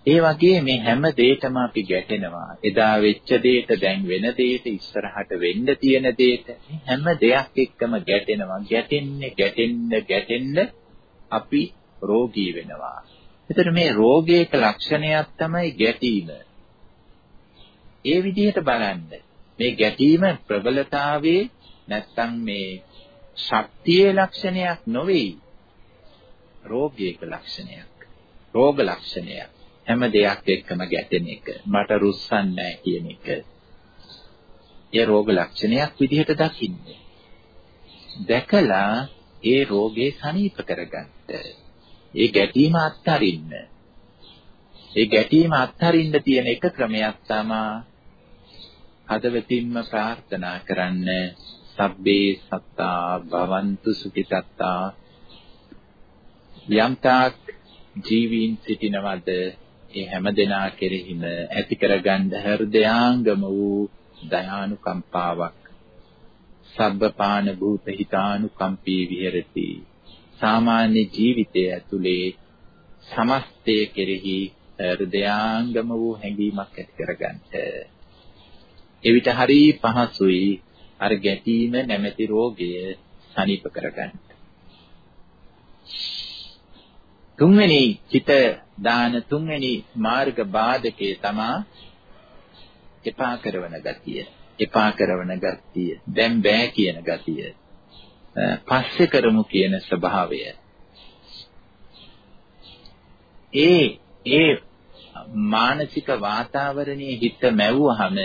ඒ වගේ මේ හැම දෙයකම අපි ගැටෙනවා. එදා වෙච්ච දෙයට දැන් වෙන දෙයට ඉස්සරහට වෙන්න තියෙන දෙයට හැම දෙයක් එක්කම ගැටෙනවා. ගැටෙන්නේ ගැටෙන්න ගැටෙන්න අපි රෝගී වෙනවා. එතකොට මේ රෝගයක ලක්ෂණයක් තමයි ගැටීම. ඒ විදිහට බලන්න. මේ ගැටීම ප්‍රබලතාවයේ නැත්තම් මේ ශක්තියේ ලක්ෂණයක් නොවේ. රෝගයක ලක්ෂණයක්. රෝග ලක්ෂණයක්. හැම දෙයක් එක්කම ගැටෙන එක. මට රුස්සන්නේ කියන එක. ඒ රෝග ලක්ෂණයක් විදිහට දකින්න. දැකලා ඒ රෝගේ සනීප කරගන්න. ඒ ගැටීම අත්හරින්න. ඒ ගැටීම අත්හරින්න තියෙන එක ක්‍රමයක් තමයි හදවතින්ම ප්‍රාර්ථනා කරන්න සබ්බේ සත්තා භවන්තු සුඛිතත්තා යම්තාක් ජීවීන් සිටිනවද ඒ හැම දෙනා කෙරෙහිම ඇති කරගන්න හෘදයාංගම වූ දයානුකම්පාවක් සබ්බපාන භූත හිතානුකම්පී විහෙරති සාමාන්‍ය ජීවිතය ඇතුලේ සමස්තය කෙරෙහි හෘදයාංගම වූ හැඟීමක් ඇති කරගන්න. එවිට හරි පහසුයි අර ගැටීම නැමැති රෝගය සනීප කරගන්න. තුන්වෙනි හිත දාන තුන්වෙනි මාර්ග බාධකේ තමා එපා කරන ගතිය. එපා කරන ගතිය. දැන් බෑ කියන ගතිය. පස්සේ කරමු කියන ස්වභාවය. ඒ ඒ මානසික වාතාවරණයේ හිත මැවුවහම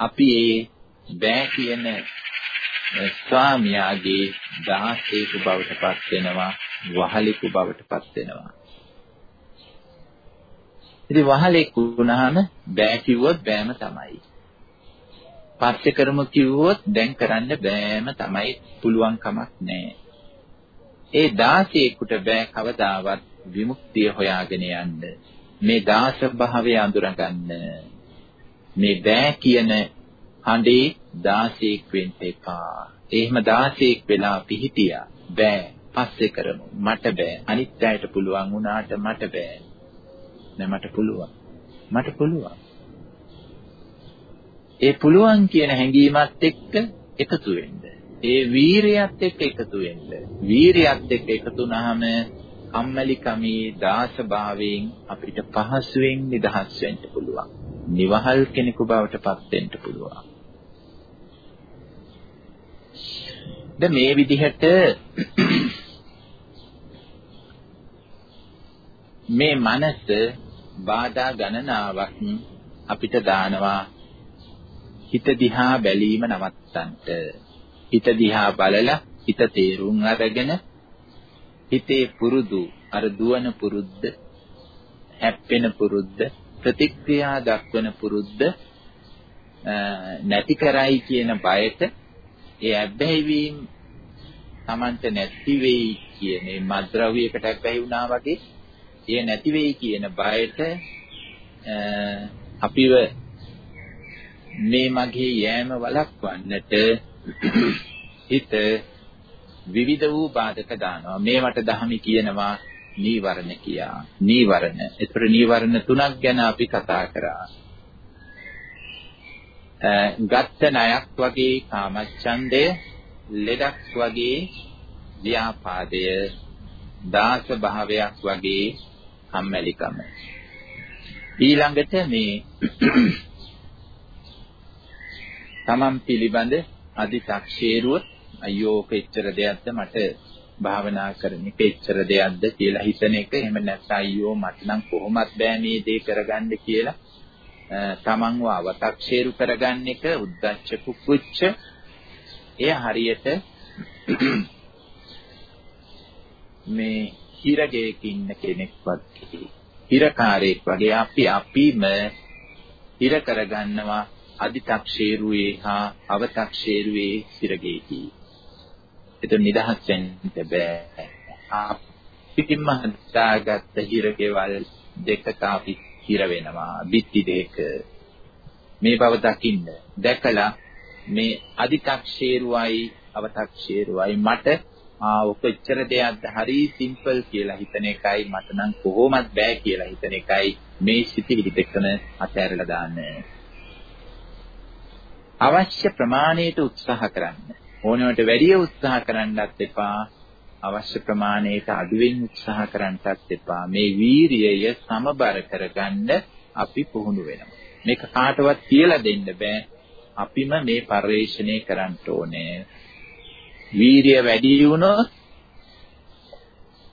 අපි ඒ බෑ කියන ස්වාමියාගේ දාසේක බවට පත් වෙනවා වහලෙකු බවට පත් වෙනවා ඉතින් වහලෙක් වුණාම බෑ කිව්වොත් බෑම තමයි පස්සේ කරමු කිව්වොත් දැන් කරන්න බෑම තමයි පුළුවන් කමක් නැහැ ඒ දාසේකට බෑ කවදාවත් විමුක්තිය හොයාගෙන යන්න මේ දාස භාවය අඳුරගන්න මේ බෑ කියන හඬේ 16ක් වෙන්න එපා. එහෙම 16ක් වෙලා පිහිටියා. බෑ. පස්සේ කරමු. මට බෑ. අනිත් අයට පුළුවන් වුණාට මට බෑ. නෑ මට පුළුවන්. මට පුළුවන්. ඒ පුළුවන් කියන හැඟීමත් එක්ක එකතු වෙන්න. ඒ වීරියත් එක්ක එකතු වෙන්න. වීරියත් එක්ක එකතු වුනහම කම්මැලිකමේ දාසභාවයෙන් අපිට පහසුවෙන් නිදහස් වෙන්න පුළුවන්. නිවහල් කෙනෙකු බවට පත් වෙන්න පුළුවන්. දැන් මේ විදිහට මේ මනස බාධා ගණනාවක් අපිට දානවා. හිත දිහා බැලීම නවත්තන්ට හිත දිහා බලලා හිත තේරුම් අරගෙන හිතේ පුරුදු අර දුවන පුරුද්ද හැප්පෙන පුරුද්ද ප්‍රතික්‍රියා දක්වන පුරුද්ද නැති කරයි කියන බයට ඒ ඇබ්බැහි වීම Tamante නැති වෙයි කියන මේ මද්ද්‍රව්‍යයකට ඇබ්බැහි වුණා වගේ ඒ නැති වෙයි කියන බයට අපිව මේ මගේ යෑම වළක්වන්නට හිත විවිධ වූ බාධක දානවා. මේවට දහමි කියනවා නීවරණ කියා. නීවරණ. ඒතර නීවරණ තුනක් ගැන අපි කතා කරා. ගත්ත ණයක් වගේ කාමච්ඡන්දය ලෙඩක් වගේ ව්‍යාපාදය දාස භාවයක් වගේ කම්මැලිකම ඊළඟට මේ තමන් පිළිබඳ අදි탁ෂේරුව අයියෝ කෙච්චර දෙයක්ද? මට භාවනා කරන්නේ කෙච්චර දෙයක්ද? කියලා හිතන එක. එහෙම නැත්නම් අයියෝ මට නම් කොහොමත් බෑ මේ දේ කරගන්න කියලා තමන්ව අව탁ෂේරු කරගන්න එක උද්දච්ච කුක්කුච්ච. එය හරියට මේ හිරගෙයක ඉන්න කෙනෙක් වගේ හිරකාරයෙක් වගේ අපි අපිම හිර කරගන්නවා අදි탁ෂේරුවේ හා අව탁ෂේරුවේ හිරගෙයකී. ඒක නිදහස් වෙන්න බෑ. අපිටම හදාගත්ත හිරකේවල් දෙකක අපි හිර වෙනවා. බිත්ති දෙක මේ බව දකින්න. දැකලා මේ අදි탁ෂේරුවයි අව탁ෂේරුවයි මට ආ ඔක එච්චර දෙයක්ද හරි සිම්පල් කියලා හිතන එකයි මට නම් කොහොමත් බෑ කියලා හිතන එකයි මේ සිතිවිලි දෙකම අතහැරලා දාන්න. අවශ්‍ය ප්‍රමාණයට උත්සාහ කරන්න. ඕනවට වැඩිය උත්සාහ කරන්නත් එපා. අවශ්‍ය ප්‍රමාණයට අඩුවෙන් උත්සාහ කරන්නත් එපා. මේ වීරියය සමබර කරගන්න අපි පුහුණු වෙනවා. මේක කාටවත් කියලා දෙන්න බෑ. අපිම මේ පරිශ්‍රණය කරන්න ඕනේ. වීරිය වැඩි වුණොත්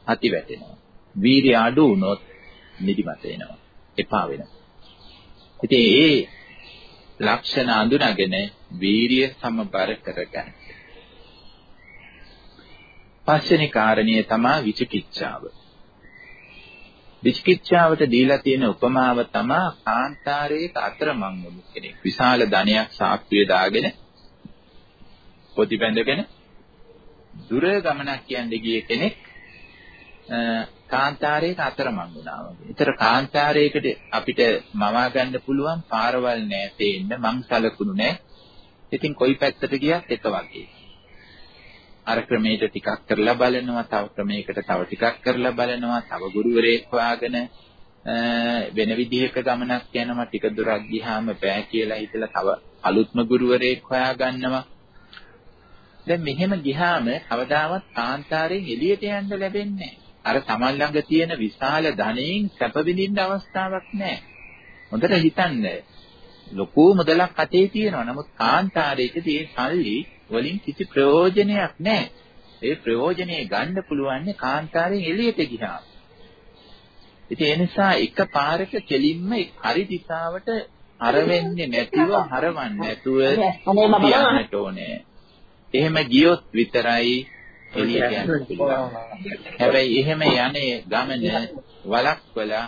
අති වැටෙනවා. වීරිය අඩු වුණොත් නිදිමත එනවා. එපා වෙනවා. ඉතින් ඒ ලක්ෂණ අඳුනගෙන වීරිය සමබර කරගන්න. පස්වෙනි කාරණය තමයි විචිකිච්ඡාව. විචිකිච්ඡාවට දීලා තියෙන උපමාව තමයි කාන්තාරයක අතරමං වුණු කෙනෙක්. විශාල ධනයක් සාක්කුවේ දාගෙන පොඩි බැඳගෙන දුර ගමනක් යන්න ගිය කෙනෙක් කාන්තාරයක අතරමං වුණා වගේ. ඒතර කාන්තාරයකට අපිට මවා ගන්න පුළුවන් පාරවල් නෑ තේන්න මං සලකුණු නෑ. ඉතින් කොයි පැත්තට ගියත් එක වගේ. අර ක්‍රමයට ටිකක් කරලා බලනවා, තව ක්‍රමයකට තව ටිකක් කරලා බලනවා, තව ගුරුවරයෙක් හොයාගෙන වෙන විදිහක ගමනක් යනවා ටික දුරක් ගියාම බෑ කියලා හිතලා තව අලුත්ම ගුරුවරයෙක් හොයාගන්නවා. දැන් මෙහෙම ගියාම කවදාවත් කාන්තාරයෙන් එළියට යන්න ලැබෙන්නේ අර තමන් ළඟ තියෙන විශාල ධනයෙන් සැප විඳින්න අවස්ථාවක් නැහැ. හොඳට හිතන්න. ලොකු මුදලක් අතේ තියෙනවා. නමුත් කාන්තාරයක තියෙන සල්ලි වලින් කිසි ප්‍රයෝජනයක් නැහැ. ඒ ප්‍රයෝජනේ ගන්න පුළුවන් කාන්තාරයෙන් එළියට ගියාම. ඉතින් ඒ නිසා එක පාරක කෙලින්ම හරි දිශාවට අර වෙන්නේ නැතිව හරවන්නේ නැතුව යන්නට ඕනේ. එහෙම ගියොත් විතරයි එළියට යන්න පුළුවන්. හැබැයි එහෙම යන්නේ ගමන වලක්වලා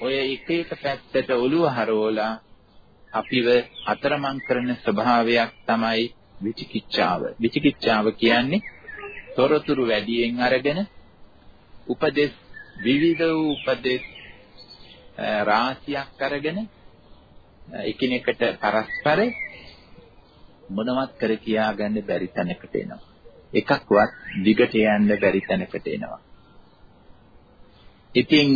ඔය එක එක පැත්තට ඔළුව හරවලා අපිව අතරමං කරන ස්වභාවයක් තමයි විචිකිච්ඡාව. විචිකිච්ඡාව කියන්නේ තොරතුරු වැඩියෙන් අරගෙන උපදෙස් විවිධ වූ උපදෙස් රාශියක් අරගෙන එකිනෙකට පරස්පර මොනවත් කර කියා ගන්න බැරි තැනකට එනවා. එකක්වත් දිගට යන්න බැරි තැනකට එනවා. ඉතින්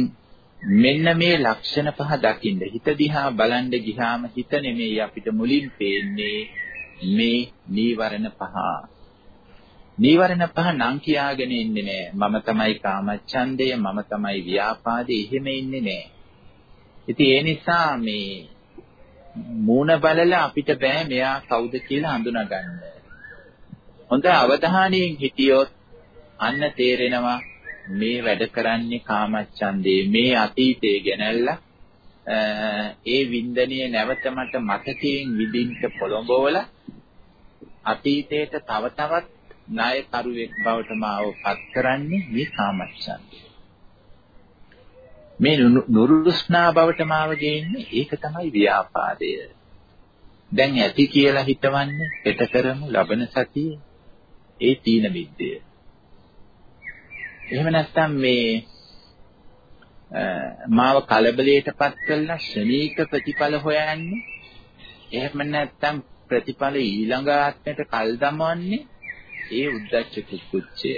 මෙන්න මේ ලක්ෂණ පහ දකින්න හිත දිහා බලන්න ගියාම හිත නෙමෙයි අපිට මුලින් පේන්නේ මේ නීවරණ පහ. නීවරණ පහ නම් කියාගෙන ඉන්නේ නෑ. මම තමයි කාමච්ඡන්දය, මම තමයි ව්‍යාපාදේ එහෙම ඉන්නේ නෑ. ඉතින් ඒ නිසා මේ මූණ බලලා අපිට බෑ මෙයා කවුද කියලා හඳුනාගන්න. හොඳ අවධානයෙන් හිටියොත් අන්න තේරෙනවා මේ වැඩ කරන්නේ කාමච්ඡන්දේ මේ අතීතයේ ගැනල්ලා ඒ වින්දනීය නැවත මට මතකයෙන් විඳින්න පොළඹවල අතීතයට තව තවත් ණයකරුවෙක් බවට මාව පත් කරන්නේ මේ කාමච්ඡන්දේ මේ නුරුස්නා බවට මාව ගේන්නේ ඒක තමයි ව්‍යාපාදය. දැන් ඇති කියලා හිතවන්නේ හෙට කරමු ලබන සතියේ ඒ තීන මිද්දය. එහෙම නැත්නම් මේ මාව කලබලයටපත් කරලා ශනීක ප්‍රතිඵල හොයන්නේ එහෙම නැත්නම් ප්‍රතිඵල ඊළඟ ආත්මයට කල් දමවන්නේ ඒ උද්දච්ච කුච්චය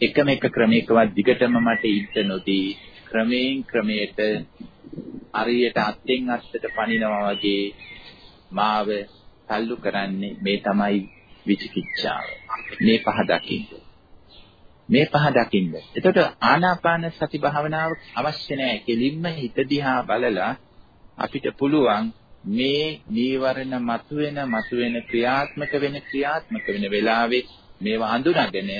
එකම එක ක්‍රමයකවත් දිගටම මට ඉන්න නොදී ක්‍රමයෙන් ක්‍රමයට හරියට අත්ෙන් අත්තට පනිනවා වගේ මාව තල්ලු කරන්නේ මේ තමයි විචිකිච්ඡාව. මේ පහ දකින්න. මේ පහ දකින්න. එතකොට ආනාපාන සති භාවනාව අවශ්‍ය නැහැ. කෙලින්ම හිත දිහා බලලා අපිට පුළුවන් මේ නීවරණ මතුවෙන මතුවෙන ක්‍රියාත්මක වෙන ක්‍රියාත්මක වෙන වෙලාවේ මේවා අඳුනගෙන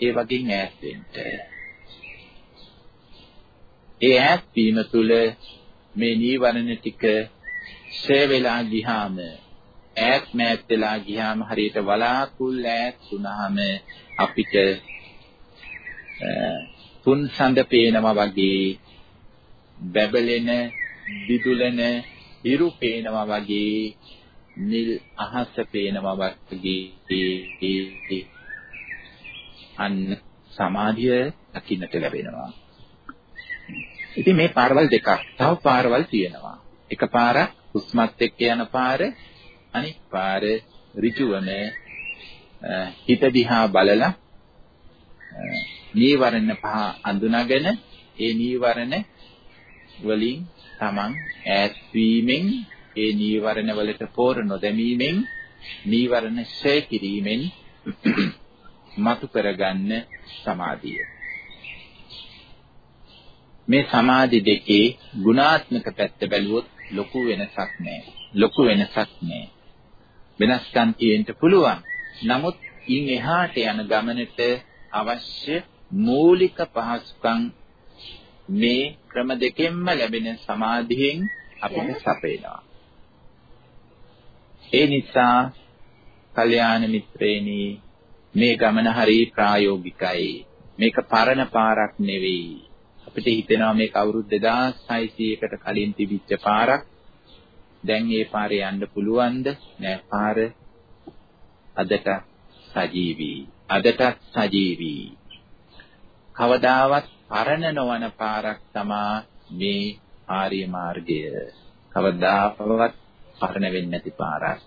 ඒ වගේ ඈත් වෙන්න. ඒ ඈත් වීම තුළ මේ නීවරණ ටික ෂේ වෙලා ගියාම ඈත් මෑත් වෙලා ගියාම හරියට වලාකුල් ඈත් වුණාම අපිට තුන් සඳ පේනවා වගේ බැබලෙන දිදුලන හිරු පේනවා වගේ නිල් අහස පේනවා වගේ අන්න සමාධිය දකින්නට ලැබෙනවා. ඉතින් මේ පාරවල් දෙකක්. තව පාරවල් තියෙනවා. එක පාරක් හුස්මත් එක්ක යන පාර අනිත් පාර ඍජුවම හිත දිහා බලලා නීවරණ පහ අඳුනාගෙන ඒ නීවරණ වලින් තමන් ඈත් වීමෙන් ඒ නීවරණ වලට පෝර නොදැමීමෙන් නීවරණ ඡය කිරීමෙන් මතු කරගන්න සමාධිය. මේ සමාධි දෙකේ ගුණාත්මක පැත්ත බැලුවොත් ලොකු වෙනසක් නැහැ. ලොකු වෙනසක් නැහැ. වෙනස්කම් තියෙන්න පුළුවන්. නමුත් ඉන් එහාට යන ගමනට අවශ්‍ය මූලික පහසුකම් මේ ක්‍රම දෙකෙන්ම ලැබෙන සමාධියෙන් අපිට සපේනවා. ඒ නිසා කල්යාණ මිත්‍රේනි මේ ගමන හරි ප්‍රායෝගිකයි. මේක පරණ පාරක් නෙවෙයි. අපිට හිතෙනවා මේක අවුරුදු 2600කට කලින් තිබිච්ච පාරක්. දැන් ඒ පාරේ යන්න පුළුවන්ද? නෑ පාර අදට සජීවී. අදට සජීවී. කවදාවත් පරණ නොවන පාරක් තමා මේ ආර්ය මාර්ගය. කවදාවත් පරණ වෙන්නේ නැති පාරක්.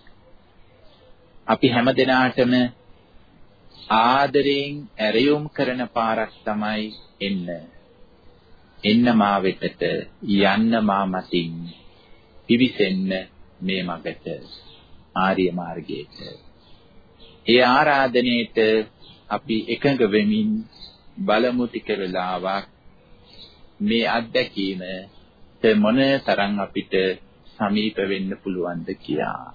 අපි හැම දිනාටම ආදරයෙන් ඇරයුම් කරන පාරක් තමයි එන්න. එන්න මා වෙතට යන්න මා මතින් පිවිසෙන්න මේ මගට ආර්ය මාර්ගයට. ඒ ආරාධනයේට අපි එකඟ වෙමින් බලමු ටික වෙලාවක් මේ අත්දැකීම මොන තරම් අපිට සමීප වෙන්න පුළුවන්ද කියලා.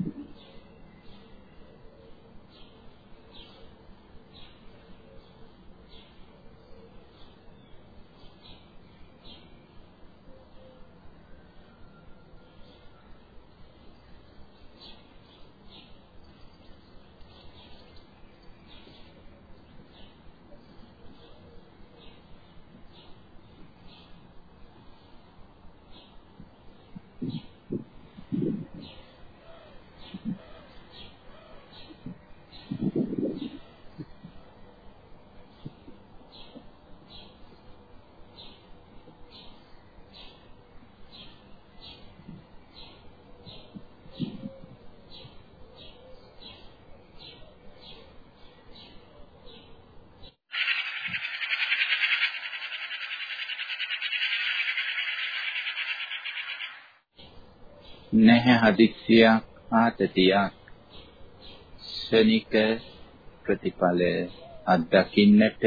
නැහැ හදිස්සියක් ආතතියක් ශනික ප්‍රතිඵල අත්දකින්නට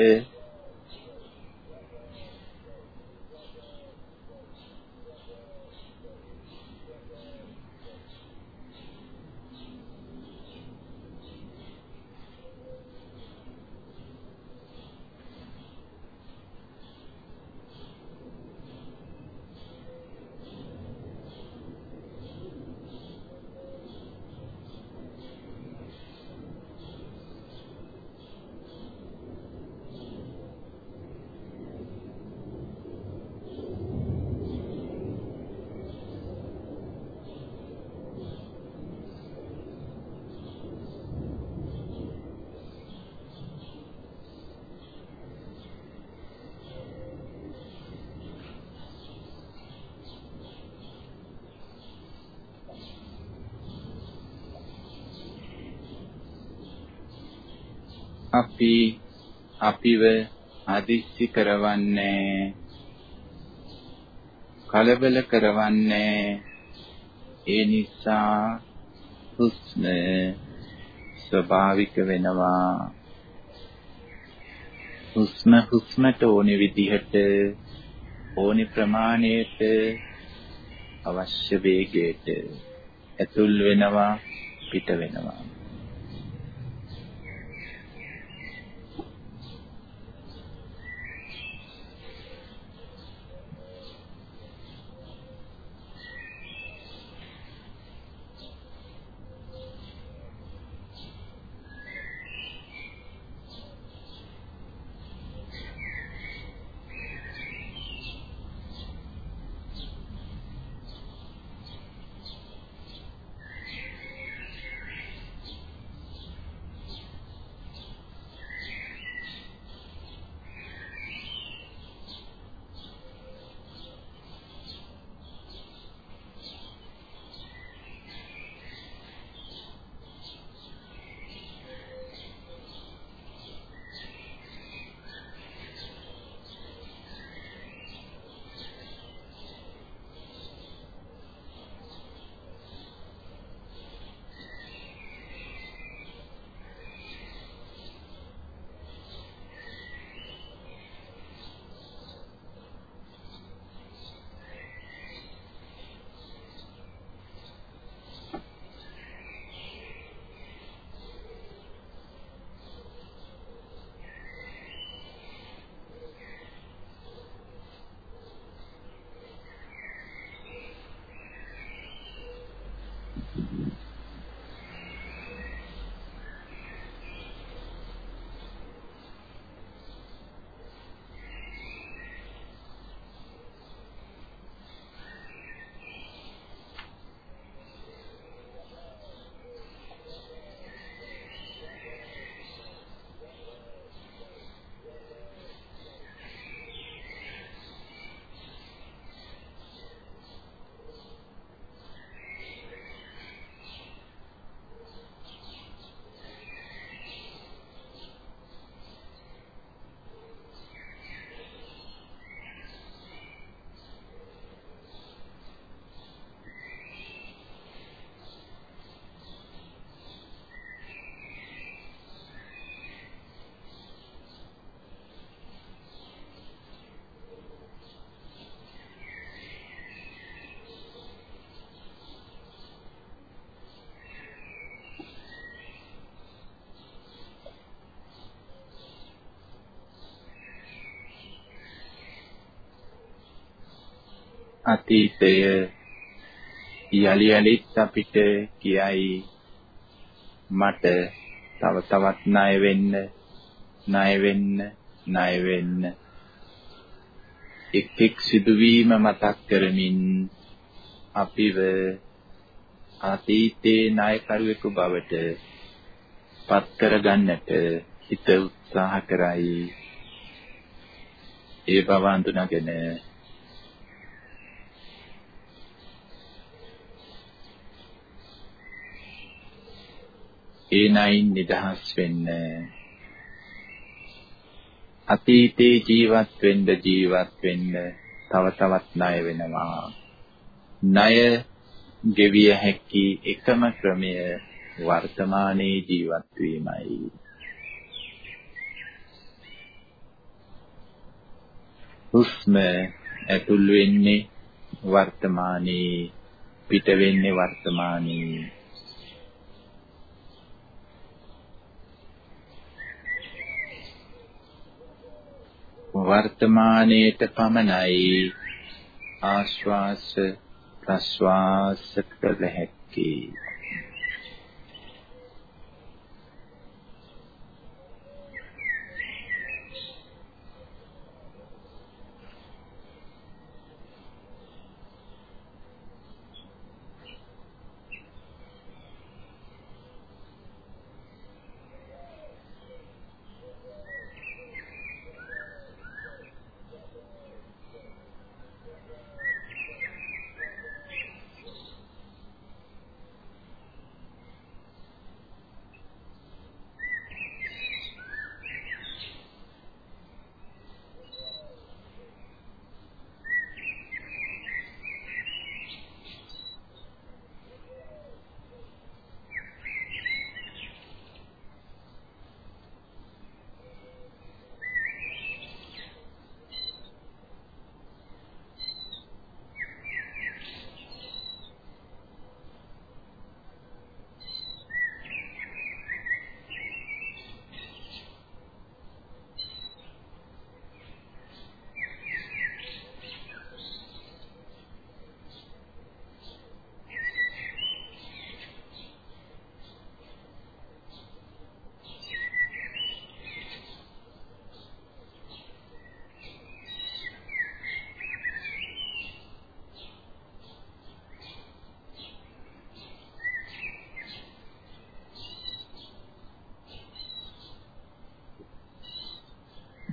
අපි අපිව අදිස්සි කරවන්නේ. කලබල කරවන්නේ. ඒ නිසා හුස්ම ස්වභාවික වෙනවා. හුස්ම හුස්මට ඕනේ විදිහට ඕනේ ප්‍රමාණයට අවශ්‍ය වේගයට ඇතුල් වෙනවා පිට වෙනවා. අතීතය යලි යලිත් අපිට කියයි. මට තව තවත් ණය වෙන්න ණය වෙන්න ණය වෙන්න. එක් එක් සිදුවීම මතක් කරමින් අපිව අතීතයේ ණයකරුවෙකු බවට පත් කරගන්නට හිත උත්සාහ කරයි. ඒ බව අඳුනගෙන ඒ නයින් නිදහස් වෙන්න. අතීතේ ජීවත් වෙන්න ජීවත් වෙන්න තව තවත් ණය වෙනවා. ණය ගෙවිය හැකි එකම ක්‍රමය වර්තමානයේ ජීවත් වීමයි. හුස්ම ඇතුල් වෙන්නේ වර්තමානයේ පිට වෙන්නේ වර්තමානයේ. වර්තමානයේට පමණයි. ආශ්වාස ප්‍රශ්වාස කළ හැකි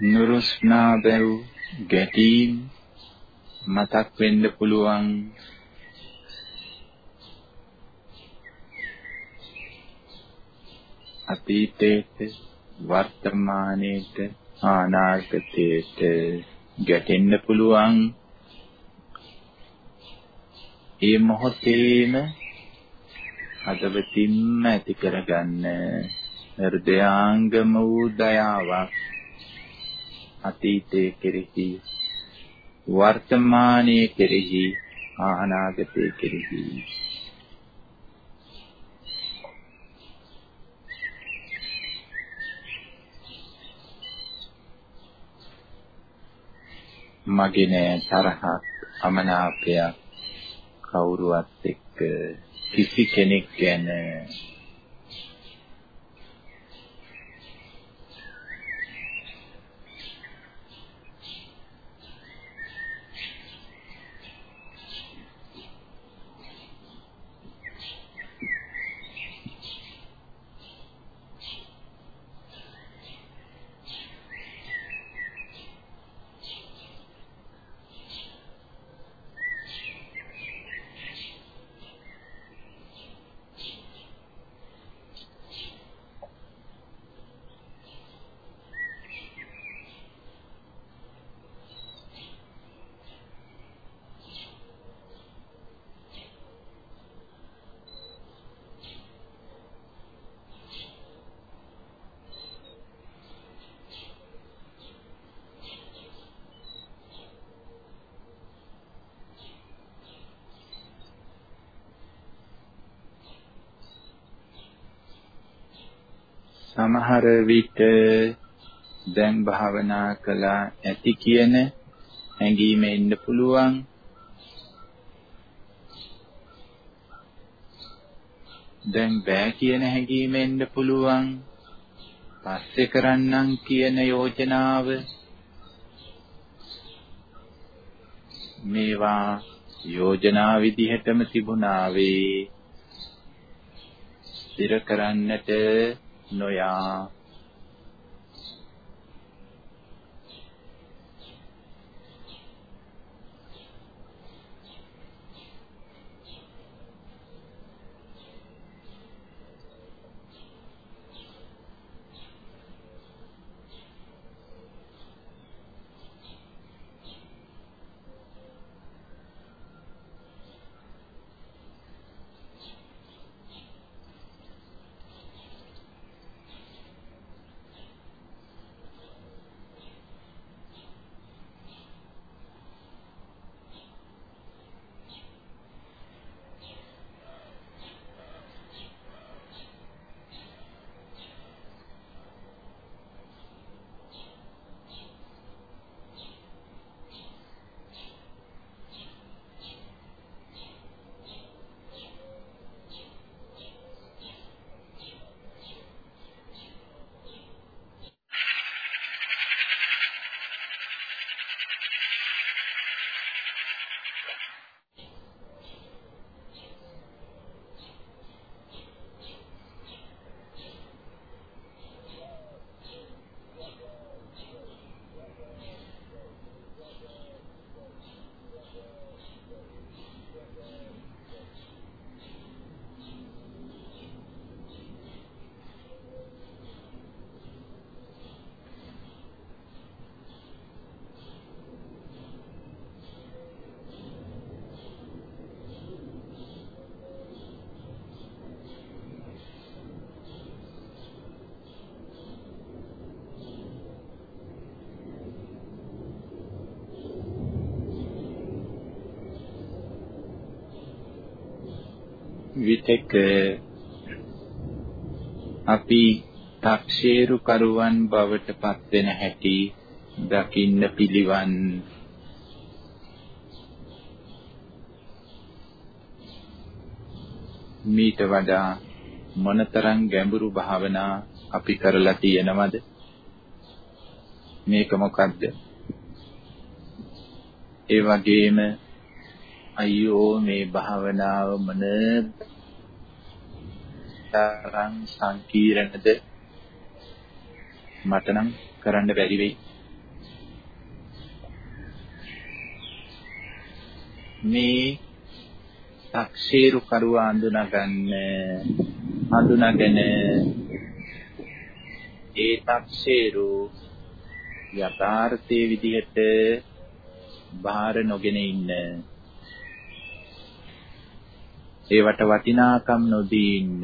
නුරුස්නා බැව් ගැටීම් මතක් වෙන්න පුළුවන්. අතීතයට වර්තමානයට අනාගතයට ගැටෙන්න පුළුවන්. ඒ මොහොතේම හදවතින්ම ඇති කරගන්න හෘදයාංගම වූ දයාවක් අතීතයේ කෙරෙහි වර්තමානයේ කෙරෙහි අනාගතයේ කෙරෙහි. මගේ නෑ තරහක් අමනාපයක් කවුරුවත් එක්ක කිසි කෙනෙක් ගැන සමහර විට දැන් භාවනා කළා ඇති කියන හැඟීම එන්න පුළුවන්. දැන් බෑ කියන හැඟීම එන්න පුළුවන්. පස්සේ කරන්නම් කියන යෝජනාව මේවා යෝජනා විදිහටම තිබුණා වේ. ඉර කරන්නට 诺亚。විතක අපි තක්ෂේරු කරුවන් බවට පත් වෙන හැටි දකින්න පිළිවන්. මීට වඩා මොනතරම් ගැඹුරු භාවනා අපි කරලා තියෙනවද? මේක මොකද්ද? ඒ වගේම අයියෝ මේ භාවනාව මන තරම් සංකීර්ණද මට නම් කරන්න බැරි වෙයි. මේ තක්ෂේරු කරුවා අඳුනගන්න හඳුනාගෙන ඒ තක්ෂේරු යථාර්ථයේ විදිහට බාහිර නොගෙන ඉන්න. ඒවට වටිනාකම් නොදී ඉන්න.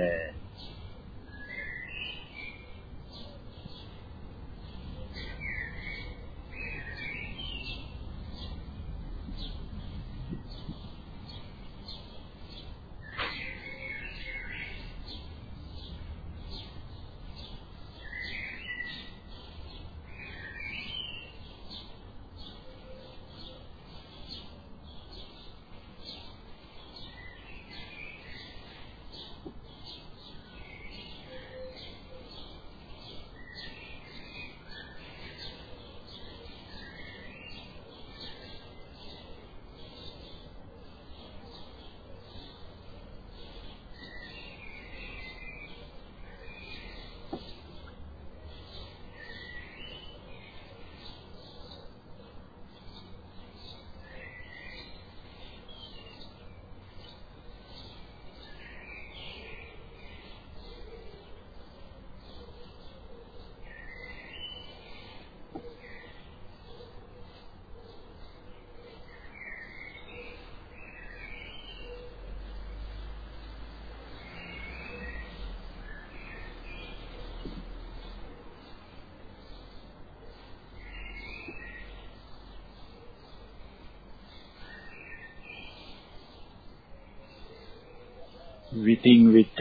විтин විට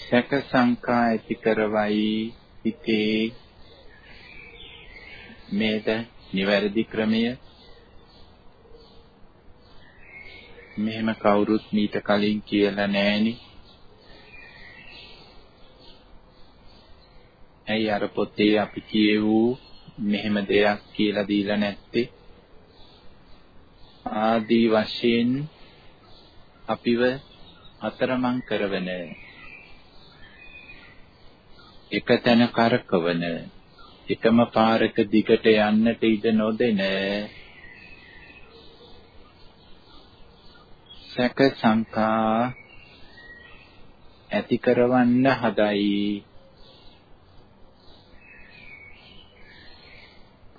සැක සංකා ඇති කරවයි හිතේ මේද නිවැරදි ක්‍රමය. මෙහෙම කවුරුත් මීට කලින් කියලා නෑනේ ඇයි අර පොතේ අපි කියවූ මෙහෙම දෙයක් කියලා දීලා නැත්තේ? ආදී වශයෙන් අපිව අතරමං කරවන එක තැන කරකවන එකම පාරක දිගට යන්නට ඉඩ නොදෙන සැක සංකා ඇති කරවන්න හදයි.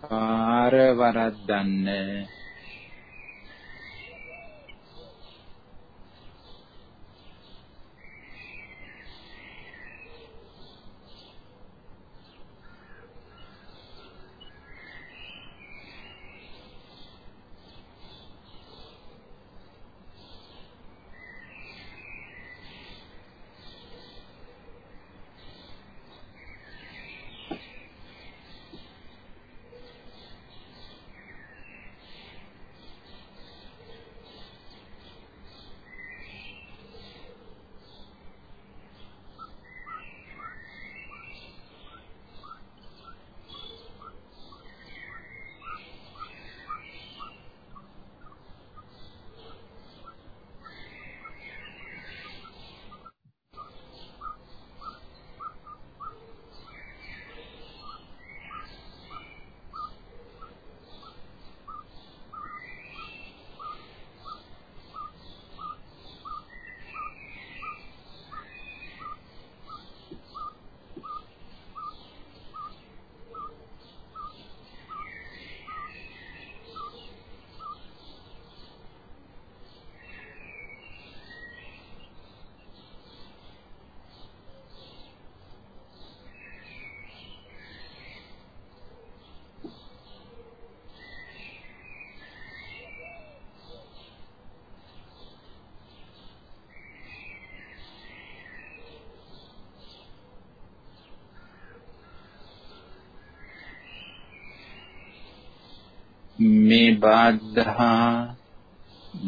පාර වරද්දන්න. මේ බාධා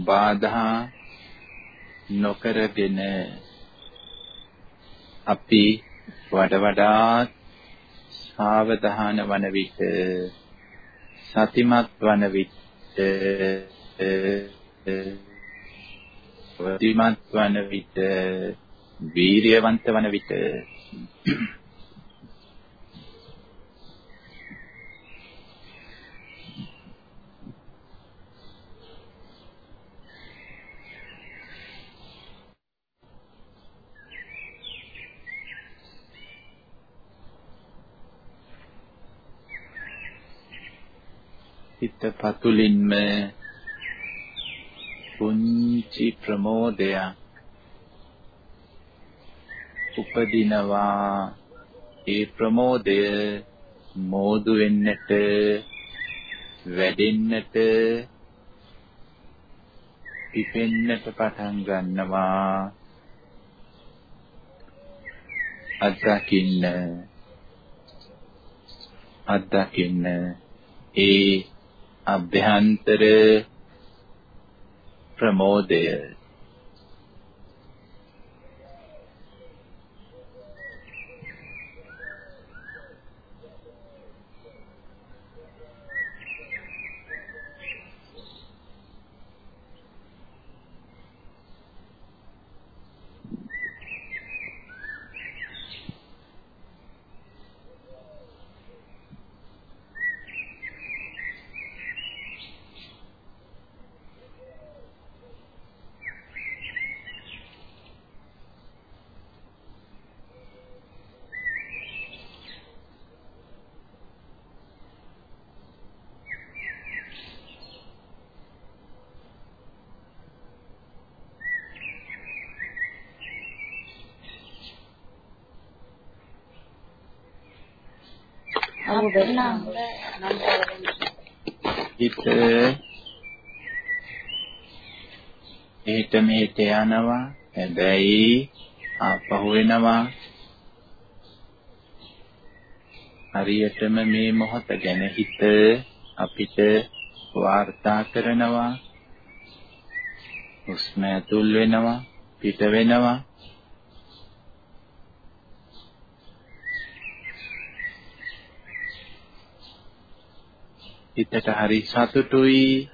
බාධා නොකරගෙන අපි වඩ වඩාත් සාවධාන වන විට සතිමත් වන විට වදිමත් වන විට වීරියවන්ත වන විට පතුලින්ම පුංචි ප්‍රමෝදයක් උපදිනවා. ඒ ප්‍රමෝදය මෝදු වෙන්නට වැඩෙන්නට පිපෙන්නට පටන් ගන්නවා. අත්දකින්න අත්දකින්න ඒ අභ්‍යන්තර ප්‍රමෝදය. හිත එහෙට මෙහෙට යනවා හැබැයි ආපහු වෙනවා හරියටම මේ මොහොත ගැන හිත අපිට වාර්තා කරනවා. හුස්ම ඇතුල් වෙනවා පිට වෙනවා. හිතට හරි සතුටුයි.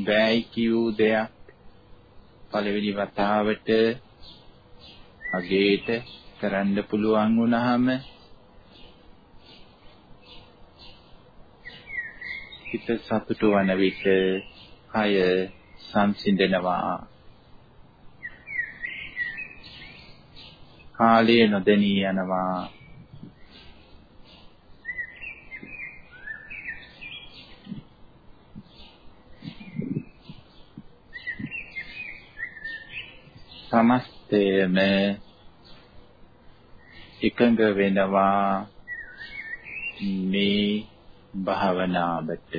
බෑයි කියූ දෙයක් පළවෙනි වතාවට අගේට කරන්න පුළුවන් වුණාම හිත සතුටු වන විට කය සංසිඳෙනවා. කාලය නොදැනී යනවා. සමස්තයම එකඟ වෙනවා මේ භාවනාවට.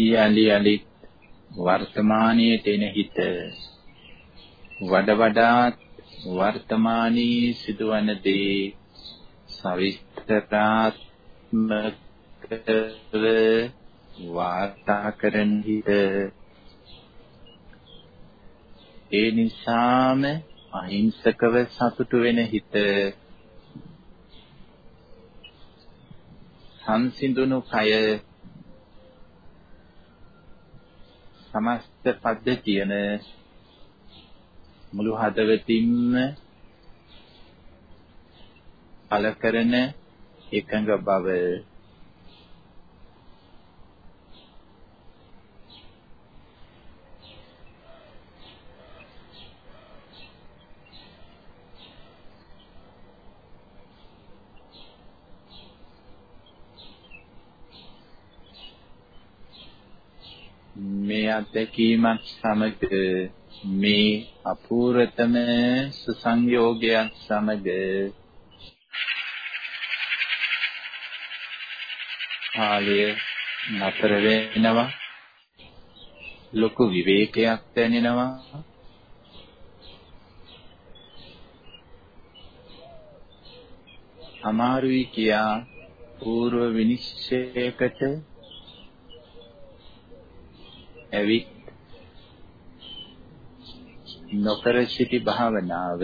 ඊයලි යලි වර්තමානයේ තෙන හිත වඩ වඩාත් වර්තමානයේ සිදුවන දේ සවිස්තරාත්මකව වාර්තා කරන හිත. ඒ නිසාම අහිංසකව සතුටු වෙන හිත. සංසිඳුණු කය සමස්ත පද්ධතියම මුළු හදවතින්ම පල කරන එකඟ බව අත්දැකීමත් සමග මේ අපූර්වතම සුසංයෝගයක් සමග කාලය නතර වෙනවා. ලොකු විවේකයක් දැනෙනවා. අමාරුයි කියා పూర్ව විනිශ්චයකට ඇවිත් නොකර සිටි භාවනාව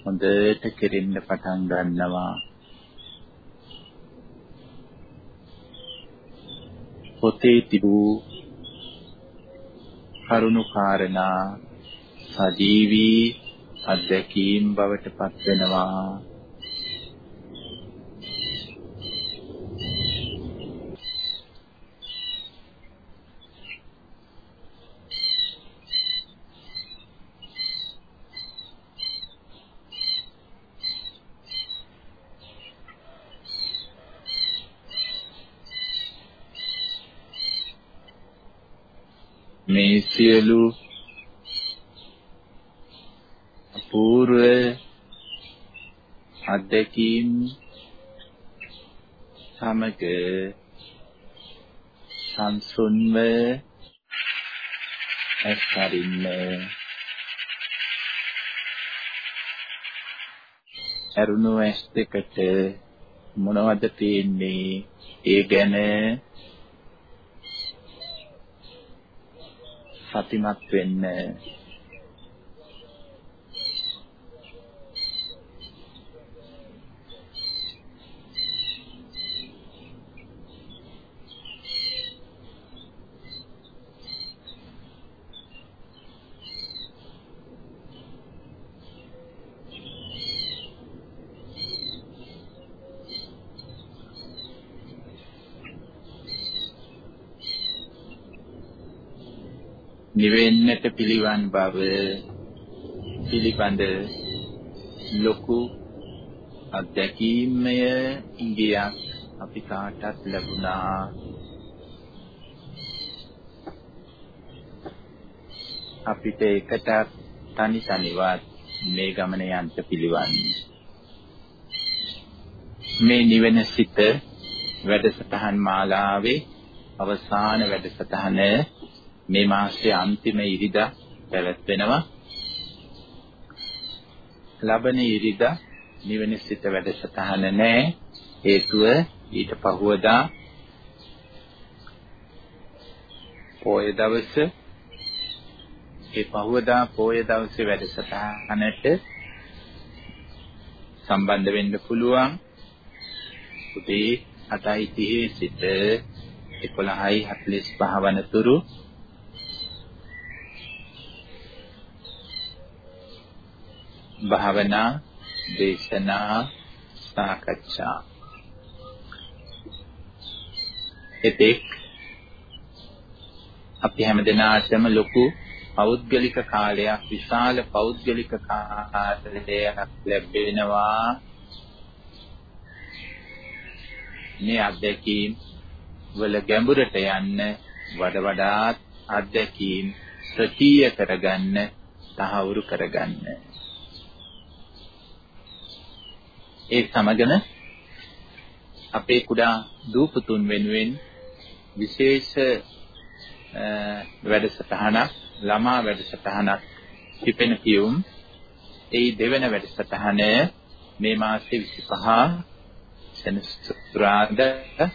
හොඳට කෙරෙන්න පටන් ගන්නවා. පොතේ තිබූ කරුණු කාරණා සජීවී අත්දැකීම් බවට පත් වෙනවා මේ සියලු අපූර්ව අධ්‍යක්ීම් සමග සංසුන්ව ඇස්තරින්න ඇරුණු ඇස් දෙකට මොනවද තියෙන්නේ? ඒ ගැන සතිමත් වෙන්න පිළිවන් බව පිළිබඳ ලොකු අත්දැකීමය ඉංගියක් අපි කාටත් ලැබුණා. අපිට එකට තනි තනිවත් මේ ගමන යන්න පිළිවන්. මේ නිවෙන සිත වැඩසටහන් මාලාවේ අවසාන වැඩසටහන මේ මාසයේ අන්තිම ඉරිදා පැවැත්වෙනවා. ලබන ඉරිදා නිවෙන සිත වැඩසටහන නැහැ. හේතුව ඊට පහුවදා පොය දවස ඒ පහුවදා පොය දවසේ වැඩසටහනට සම්බන්ධ වෙන්න පුළුවන්. උදේ 8:30 සිට 11:45 වනතුරු භාවනා දේශනා සාකච්ඡා. එතෙක් අපි හැමදෙනාටම ලොකු පෞද්ගලික කාලයක් විශාල පෞද්ගලික කාලයක් ලැබෙනවා. මේ අත්දැකීම් වල ගැඹුරට යන්න වඩ වඩාත් අත්දැකීම් ප්‍රතිය කරගන්න තහවුරු කරගන්න. ඒ සමගම අපේ කුඩා දූපතුන් වෙනුවෙන් විශේෂ වැඩසටහනක් ළමා වැඩසටහනක් පිපෙන පියුම් ඒ දෙවන වැඩසටහන මේ මාසේ 25 සෙනසුරාදා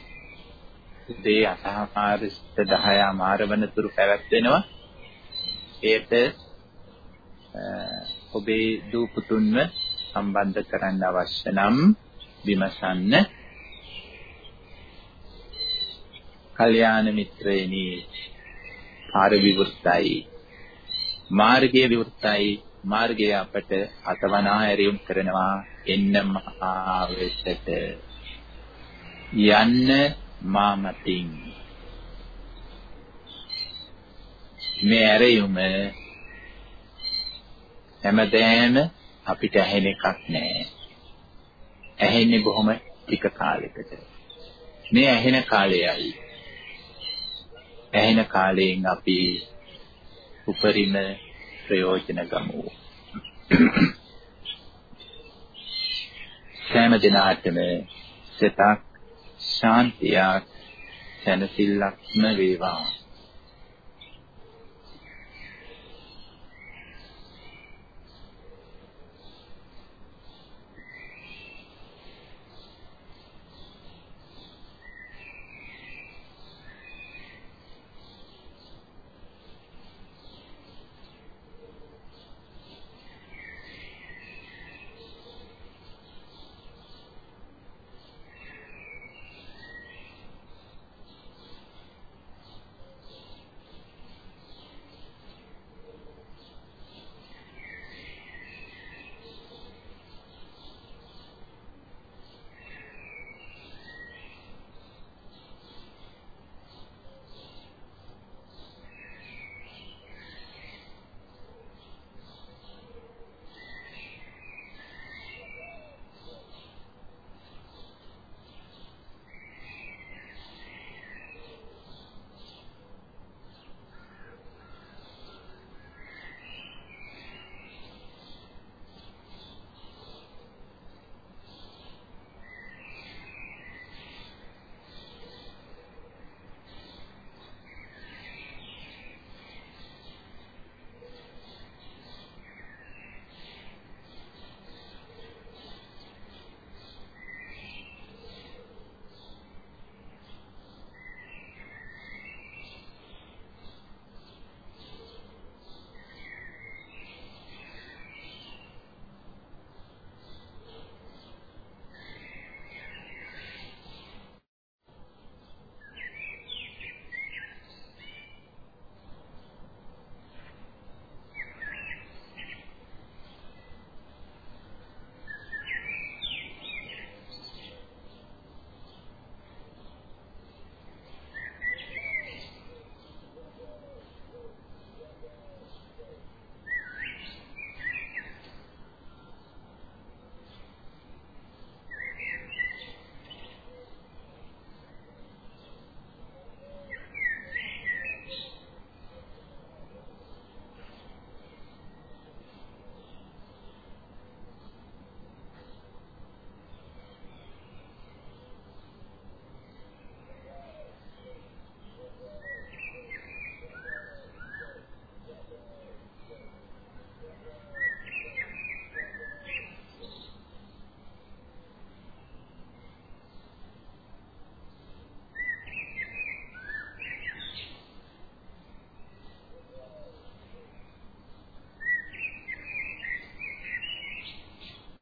උදේ 8:00 සිට 10:00 මාර වනතුරු පැවැත්වෙනවා. ඒට ඔබේ දූ පුතුන්ව සම්බන්ධ කරන්න අවශ්‍ය නම් විමසන්න. කල්යාණ මිත්‍රයනි පාර විවෘතයි. මාර්ගයේ විවෘතයි. මාර්ගය අපට අතවනා ඇරියුම් කරනවා එන්නම ආවෙසට යන්න මාමතින් මේ ඇරයුම හැමදෑම අපිට ඇහෙන එකක් නෑ. ඇහෙන්නේ බොහොම ටික කාලයකට. මේ ඇහෙන කාලයයි. ඇහෙන කාලයෙන් අපි උපරිම ප්‍රයෝජන ගමු. සෑම දිනාටම සිතක් ශාන්තියක් සැනසෙල්ලක්ම වේවා